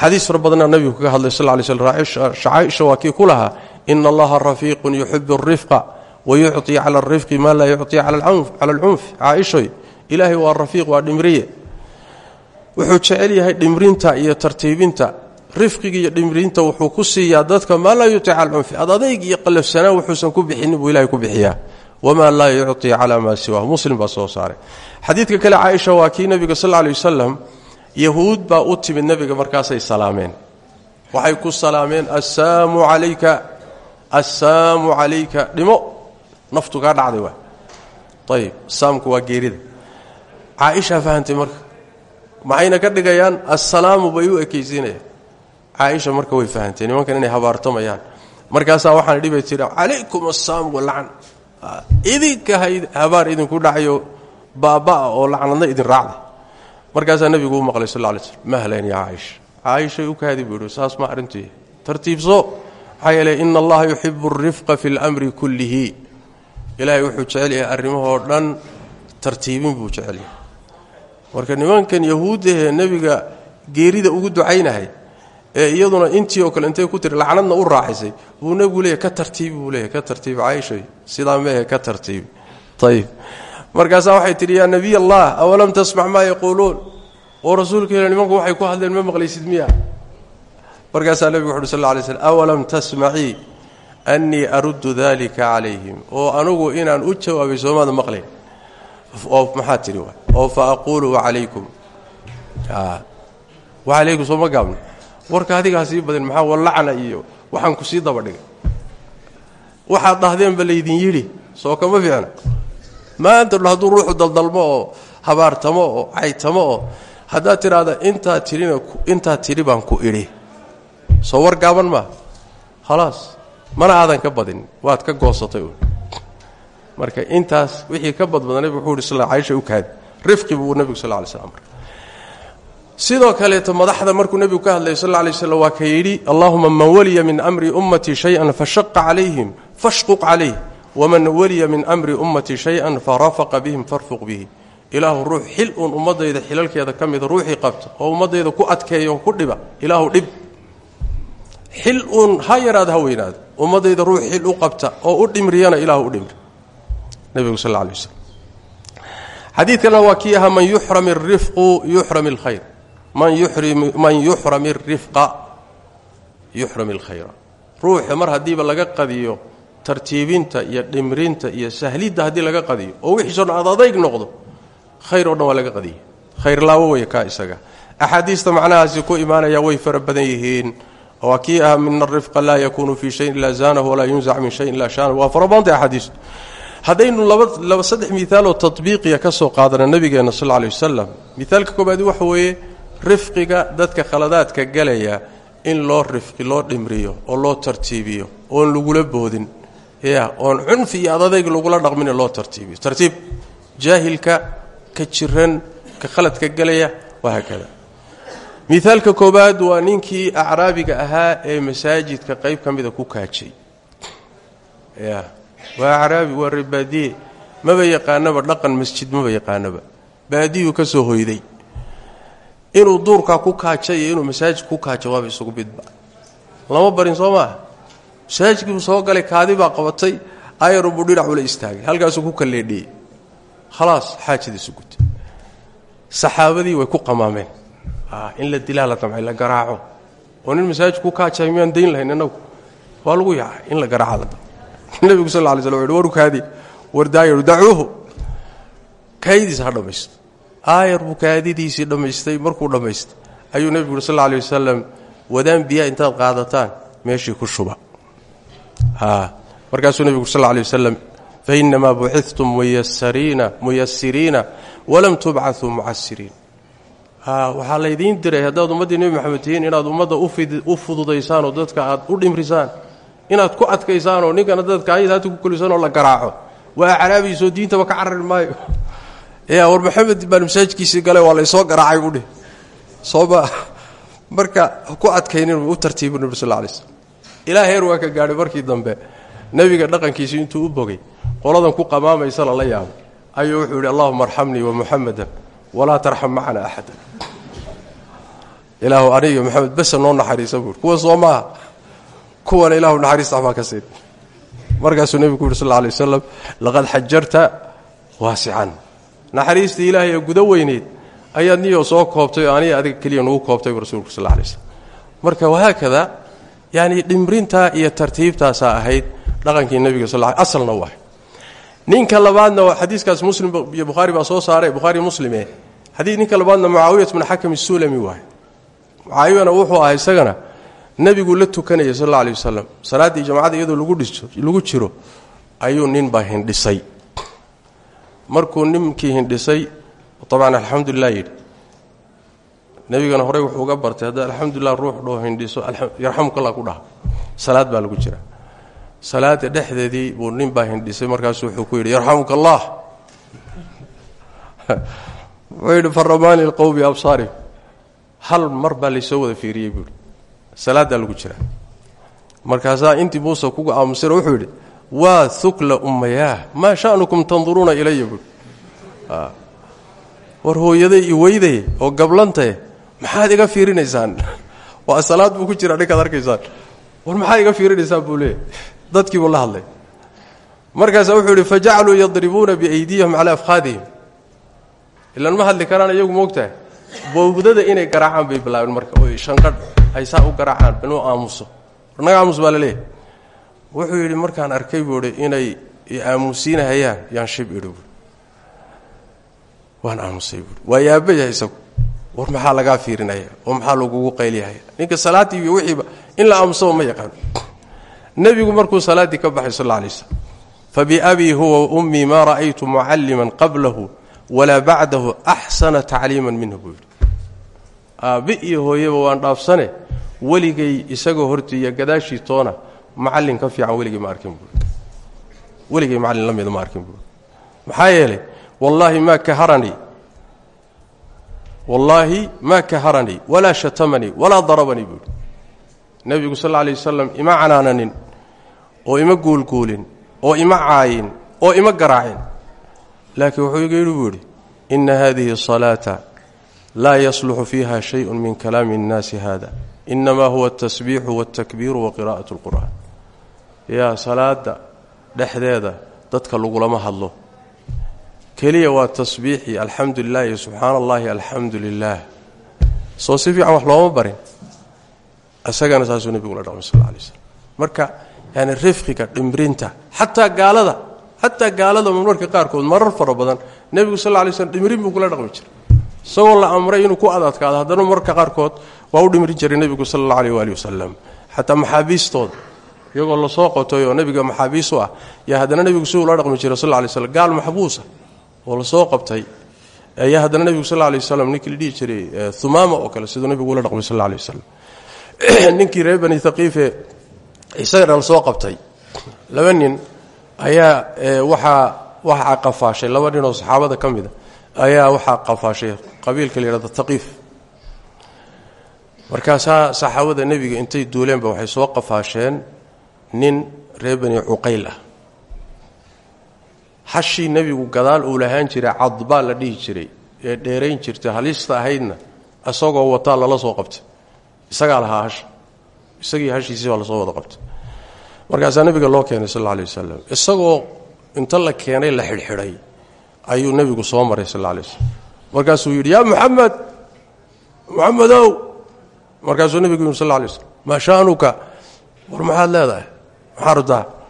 Xadiis far badana nabigu kaga hadlay sal lay slcaaisha waa kii ku lahaa ina allaha rafiiqun yuxibu arifqa wayucطi cala arifqi maa laa yucطi cala alcunf caaishoy ilaahay waa rafiiq waa dhimriye. Wuxuu jecel yahay dhimrinta iyo tartiibinta. Rifqiga iyo dhimrinta wuxuu ku siiyaa dadka maa laa yuic calcunfi ad adadayg iyo qalafsanaan wuxuusan ku bixinin buu ilahay ku bixiyaa wamaa laa yucطii cala maa siwah muslim baa soo saaray. Xadiidka kale caaisha waa kii nebiga sal lla lay wasalam yahuud baa u timid nebiga markaasay salaameen. Waxay ku salaameen assaamu calayka assaamu calayka dhimo naftu kaa dhacday waa ayib saamku waa geerida. Caaishaa fahantay marka maxayna ka dhigayaan? Assalaamu bay u ekaysiinayaan. Caaisha marka way fahantay nimankan inay idinka habaar idinku dhacayo baabaa oo lacnadna idin raacday markaasaa nebigu u maqlay sal lay slm mahlan yaa caaisha. Caaishay u kaadi buu yidhi saas ma arrintii. Tartiibso. Maxaa yeele ina allaha yuxibu alrifqa fi اlmri kullihi. Ilaahay wuxuu jecel yahay arrimahoo dhan tartiibin buu jecel yahay. Marka nimankan yahuuddahee nebiga geerida ugu ducaynahay ee iyaduna intii oo kale intay ku tiri lacnadna u raacisay. Buu nebigu leeyahy ka tartiibi buu leeyahy ka tartiibi caaishay sidaa meehe ka tartiibi ayib markaasaa waxay tidhi yaa nebiy allah awalam tasmac maa yaquuluun? Oo rasuulka ila nimanku waxay ku hadleen ma maqlaysid miya? Markaasaa nebigu wuxu uhi sal lla lay slm awalam tasmacii aruddu dalika calayhim? Oo anugu inaan u jawaabay soomaada maqlayn? Oo maxaa tidhi? Oo fa aquulu wacalaykum wacalaykum soo ma gaabno warka adigaa sii badin maxaa walacna iyo waxaan ku sii daba dhigay. Waxaad dhahdeenba laydin yidhi soo kama fiicna. Maanta hadduu ruuxu daldalmo oo habaartamo oo caytamo oo haddaad tidhaahda intaa tirina intaa tidhi baan ku idhi. Soo war gaaban maa khalaas mana aadan ka badin waad ka goosatay marka intaas wixii ka badbada wuxuu yidhi sal caisha u kaadi rifqi buu nebigu sal lay slam sidoo kaleeto madaxda markuu nebigu ka hadlayay sal lay slam waa ka yidhi allahuma man waliya min amri ummatii shay-an fashaqa calayhim fashquq calayh waman waliya min amri ummati shay-an bihim farfuq bihi. Ilaahu ruux xil uun ummadayda xilalkeeda ka mida ruuxii qabta oo ummadayda ku adkeeya ku dhiba ilaahu dhib. Xil uun ha yaraada ummadayda ruux u qabta oo u dhimriyana ilaahu u dhimri. Nebigu sal alay waslm xadiidkana waa kii ahaa man yuxram irifqu yuxram alkhayr man yuxram irifqa yuxram alkhayra ruuxa mar haddiiba laga qadiyo tartiibinta iyo dhimrinta iyo sahlidda haddii laga qadiyo oo wixiiso dhan ad adayg noqdo khayr oo dhan waa laga qadiyay. Khayr laawo wey kaa isaga. Axaadiista macnahaasi ku imaanaya way fara yihiin waa kii ah min arifqa laa yakuunu fii shayin ilaa zaanahu walaa yunzac min shayin ilaa shaanahu waa fara badantay axaadiistu. Haddaynu laba saddex miaaloo tabiiqiya ka soo qaadana nabigeena sal aley wasalam miaalka koobaadi weeye rifqiga dadka khaladaadka galaya in loo rifqi loo dhimriyo oo loo tartiibiyo oon lagula boodin. Ya oon cunfi iyo adadayg lagula dhaqmine loo tartiibiyo. Tartiib jaahilka ka jiran ka khaladka galaya wahaakada miaalka koobaad waa ninkii acraabiga ahaa ee masaajidka qayb ka mida ku kaajay. Ya waa acraabi waa reer maba yaqaanaba dhaqan masjid maba yaqaanaba. Baadiyuu ka soo hoyday inuu duurkaa ku kaajay iyo inuu masaajid ku kaaja waaba isugu midba lama barin soo maaha soo galay kaadi baa qabatay ayarubuu dhinac ula istaagay halkaasuu ku kalleedhiyey khalaas xaajadiisu gutay saxaabadii way ku qamaameen in la dilaa la la garaaco oo nin masaajid ku kaajay miyaan dayn lahayn inagu waa lagu yaacay in la garaaca la damco nebigu sal lla alay slam wuxu waru kaadi wardaayaru aayar buu kaadidiisii dhammaystay markuu dhammaystay ayuu nebigu yuri sal lla alay wasalam wadaan biyaa intaad qaadataan meeshii ku shuba. Markaasuu nebigu uri sal lla alay wasalam fainamaa bucidtum muyasiriina muyasiriina walam tubcauu mucasiriin waxaa laydiin diray haddaad ummaddii nebi maxamed tihiin inaad ummadda u fududaysaan oo dadka aad u dhimrisaan inaad ku adkaysaan oo ninkana dadka ayadaati ku kolisaan oo la garaaco. Waa caraabiysoo diintaba ka carari maayo ya war maxamed baan masaajidkiisii galay? Waa laysoo garaacay buudhi sooma marka ku adkaynin u tartiibu nebi sal lay slm ilaa heer ka gaadhay markii dambe. Nebiga dhaqankiisii intuu u bogay qoladan ku qamaamaysana la yaabay ayuu wuxuu yidhi allahuma arxamnii wa muxamadan walaa tarxam macana axada ilaahu aniga maxamed besa noo naxariisa buui kuwa soo maaha ilahu naxariista waxbaa ka siin markaasuu nebigu yuri sal lla alay laqad xajarta waasican naxariistii ilaahay ee gudo weyneyd ayaad niyoo soo koobtay oo aniga adiga keliya nugu koobtay bu rasulku sal alay slam marka wahaakada yani dhimrintaa iyo tartiibtaasaa ahayd dhaqankii nebiga sal asalna u ahay ninka labaadna xadiiskaas muslim iyo bukhaari baa soo saaray bukhaari muslime xadii ninka labaadna mucaawiyat bn xakam isulami waay mucaawiyana wuxuu ahaa isagana nebigu la tukanaya sal alla alay wasalam salaaddii iyadoo lagu jiro ayuu ninbaa hindhisay markuu ninkii hindhisay abcan alxamdulilah yidhi nebigana horey wuxuu uga bartay hadda alxamdulilah ruux dhoo hindhiso yarxamukallah ku dhaha. Salaad baa lagu jira salaada dhexdeedii buu nin baa hindhisay markaasu wuxuu ku yidhi yarxamuka allah wuxuu yidhi faramaani hal mar baa laysoo wada fiiriyey buuhi salaaddaa lagu jira markaasaa intii muuse kuga aamusayna wuxuu yidhi waa ukla ummayaah maa sha'nukum tanduruuna ilaya buui war hooyaday i weyday oo gablantae maxaad iga fiirinaysaan? Waa salaad buu ku jira ninkaad arkaysaan. War maxaad iga fiirinaysaan buu leeyahy dadkii buu la hadlay. Markaasaa wuxuu yidhi fajacaluu yadribuuna biaydiyahum calaa afqaadihim. Ilan ma hadli karaan iyagu moogtahay bowdada inay garaacaan bay bilaabeen marka. Oy shanqadh ay saa u garaacaan inuu aamuso. Warnaga aamus baa la leeyahy wuxuu yidhi markaan arkay buu inay aamusiinahayaan yaan shib idhi buui waan aamusay buui waa yaaba yahay isagu. War maxaa lagaa fiirinaya? Oo maxaa lagugu qayliyahaya ninka salaaddii iyo wixiiba in la aamusaba ma yaqaano nebigu markuu salaaddii ka baxay sal alay slam fabiabii huwa ummii maa ra'aytu mucalliman qablahu walaa bacdahu axsana tacliiman minhu buu yidhi. Aabbi iyo hooyaba waan dhaafsane weligay isagoo horti iyo gadaashii toona macallin ka fiican weligay ma arkin buui weligay macallin la mida ma arkin buui maxaa yeelay wallaahi maa kaharanii wallaahi maa kaharanii walaa shatamanii walaa darabanii buuhi nebigu sal alla wasalam ima canaananin oo ima guulguulin oo ima caayin oo ima garaacin. Laakiin wuxuu iga yidhi buu yidhi salaata laa yasluxu fiiha shayun min kalaami اnnaasi hada inamaa huwa atasbiixu waltakbiiru wa qiraa'at yaa salaada dhexdeeda dadka lagulama hadlo. Keliya waa tasbiixii alxamdu lilah iyo allahi alxamdu lilah soo si fiican wax looma barin. Isagana saasuu nebigula dhaqmay sal lay slm marka yani rifqiga dhimrinta xataa gaalada xataa gaalada marmarka qaarkood marar fara badan nebigu sal lay slm dhimrin buu kula dhaqmi jiray. Isagoo la amray inuu ku adadkaado haddana mararka qaarkood waa u dhimrin jiray nebigu sal alla aleh waali wasalam xataa maxaabiistooda iyagoo la soo qotay oo nebiga maxaabiis u ah. Yaa haddana nebigu si ula dhaqmi jiray sal lay slm gaal maxbuusa oo la soo qabtay. Ayaa haddana nebigu sal lay waslam ninkii la jiray humaama oo kale siduu nebigu ula dhaqmay sal lay wasalam ninkii reer bani haqiife isagana la soo qabtay. Laba nin ayaa waxaa waxaa qafaashay. Laba nin oo saxaabada ka mida ayaa waxaa qafaashay qabiilka la yidhahdo haqiif markaasaa saxaabada nebiga intay duuleenba waxay soo qafaasheen nin reer bani cuqayl ah. Hashii nebigu gadaal uu lahaan jiray cadbaa la dhihi jiray ee dheerayn jirtay halista ahaydna isagoo wataa lala soo qabtay isagaa lahaa hasha isagii hashiisii baa la soo wada qabtay markaasaa nebiga loo keenay sal alla alay wasalam isagoo inta la keenay la xidhxidhay ayuu nebigu soo maray sal alla alay wasalam markaasuu yidhi yaa muxamed muxamedow markaasuu nebigu yidhi sal alla alay waslam maa sha'nuka? War maxaad leedahay maxaa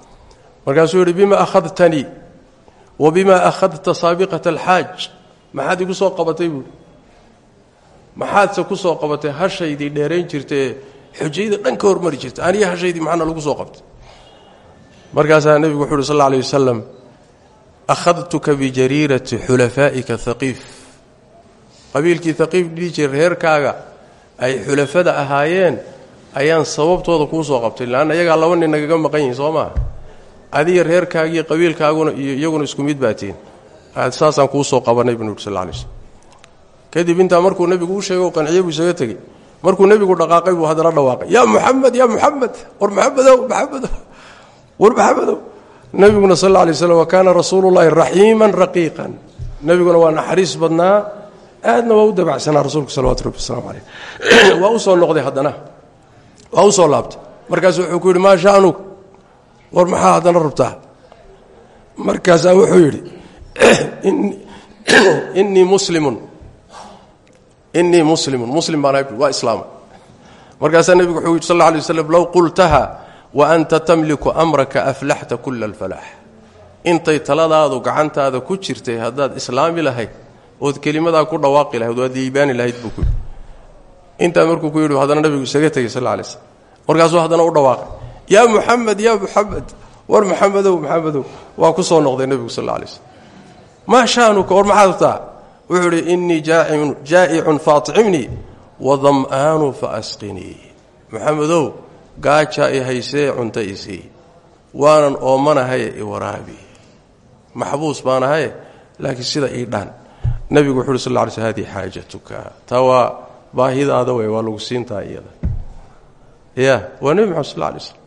markaasuu yidhi bima akhadtanii wa bima akhadta saabiqata alxaaj. Maxaad igu soo qabatay buui maxaadse ku soo qabatay? Hashaydii dheerayn jirtaee xujayda dhan ka hormari jirta aniga hashaydii maxaana lagu soo qabtay? Markaasaa nebigu wuxu uhi sal alay wasalam akhadtuka bijariirati xulafaa'ika haqiif qabiilkii haqiif dhihi jiray reerkaaga ay xulafada ahaayeen ayaan sababtooda kuu soo qabtay leanna iyagaa laba nin nagaga maqan yihiin soo maa adiga reerkaagiiyo qabiilkaaguna iyo iyaguna isku mid baatiin saasaan kuu soo qabanay buu yidhi sal lay slm kadib intaa markuu nebigu u sheegay o qanciye buu isaga tegey. Markuu nebigu dhaqaaqay buu haddana dhawaaqay. Yaa muxamed yaa muxamed war maxamedow maxamedow war maxamedow nebiguna sal alla alay slam wa kaana rasuulullahi raxiiman raqiiqan. Waa naxariis badnaa. Aadna waa u dabacsanaa rasuulku salawatu rabbi waslamu caleyh waa soo noqday haddana waa u soo laabtay markaasu wuxuu ku yidhi maa sha'nug war maxaa haddana rabtaa? Markaasaa wuxuu yidhi innii muslimun innii muslimun. Muslim baan waa islaama markaasaa nebigu wuxuu yidhi sal alla alay waslam low qultaha wa anta tamliku amraka aflaxta kula alfalaax intay taladaadu gacantaada ku jirtay haddaad islaami lahayd ood kelimadaa ku dhawaaqi lahayd waad liibaani lahayd buu ku yidhi intaa markuu ku yidhi haddana nebigu isaga tegey sal alla alay slam markaasuu haddana u dhawaaqay yaa muxamed yaa muxamed war maxamedow maxamedow waa ku soo noqday nebigu sal alay slm maa sha'nuka war maxaad taa wuxuu idhi innii jaa'icun faacimnii wadam'aanu faasqinii. Maxamedow gaajaa i haysee cunta isii waanan oomanahaye i waraabi. Maxbuus baan ahaye laakiin sida ii dhaan. Nebigu wuxu uhi sal lla alay sl hadihi xaajatuka baahidaada wey waa lagu siintaa iyada. Ya waa nebi maxamed sal alay slm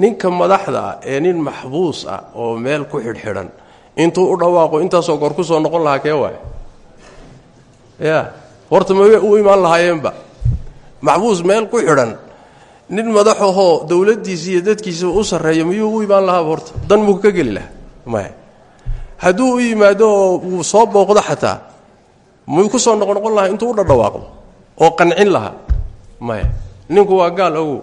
ninka madaxda ah ee nin maxbuus ah oo meel ku xidhxidhan intuu u dhawaaqo intaasoo goor ku soo noqon lahaa kee waay ya horta ma u imaan lahaayeenba maxbuus meel ku xidhan nin madaxahoo dowladdiisa iyo dadkiisaba u sarreeya miyuu u imaan lahaaba horta? Dan muu ka geli lahaa maya hadduu u yimaado oo uu soo booqdo xataa muu ku soo noqon noqon lahaa intuu u dhadhawaaqdo oo qancin lahaa. Maya. Ninku waa gaal ogow.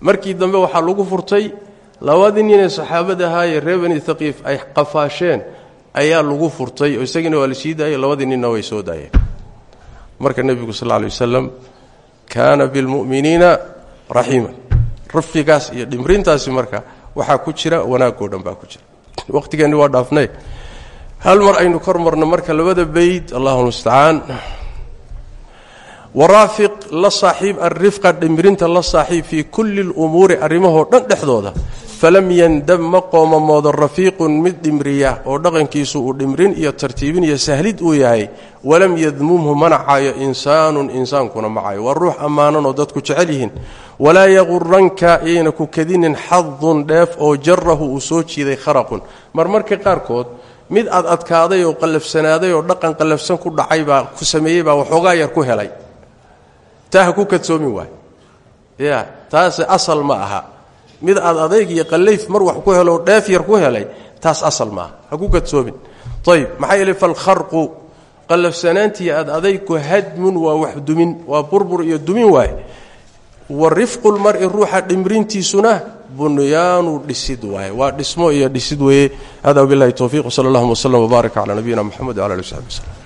Markii dambe waxaa lagu furtay labadii ninee saxaabada ahaayee reer bani haqiif ay qafaasheen ayaa lagu furtay oo isagiina waa la sii daayay labadii ninna way soo daayeen. Marka nebigu sal alay wasalam kaana bilmu'miniina raxiiman rafqigaas iyo dhimrintaasi marka waxaa ku jira wanaagoo dhan baa ku jira. Waqhtigeenni waa dhaafnay. Hal mar aynu kor marno marka labada bayd allahu mustacaan waraafiq la saaxiib alrifqa dhimrinta la saaxiib fii kulli lumuuri arrimahoo dhan dhexdooda. Falam yandab ma qoomamoodo rafiiqun mid dhimriya oo dhaqankiisu uu dhimrin iyo tartiibin iyo sahlid uu yahay. Walam yadmumhu mana caayo insaanun insaankuna ma caayo. Waa ruux ammaanan oo dadku jecel yihiin. Walaa yaquranka iyayna ku kadinin xadun dheef oo jarahu uu soo jiiday kharaqun. Marmarka qaarkood mid aad adkaaday oo qallafsanaaday oo dhaqan qallafsan ku dhacay baa ku sameeyey baa waxoogaa yar ku helay taa ha ku kadsoomin waay. Ya taase asal ma aha. Mid aad adayg iyo qallayf mar wax ku helo dheef yar ku helay taas asal ma aha. Ha ku kadsoomin. Ayb maxaa yeele falkharqu qallafsanaantii aad adaygu hadmun waa wax dumin waa burbur iyo dumin waaye wa rifqu lmari ruuxa dhimrintiisuna bunyaanu dhisid waaye waa dhismo iyo dhisid weeye. Hada wabilahi towfiiq wsala allahuma wslm wbaarak cala nabiyina mxamed wala ali w saxbi wslm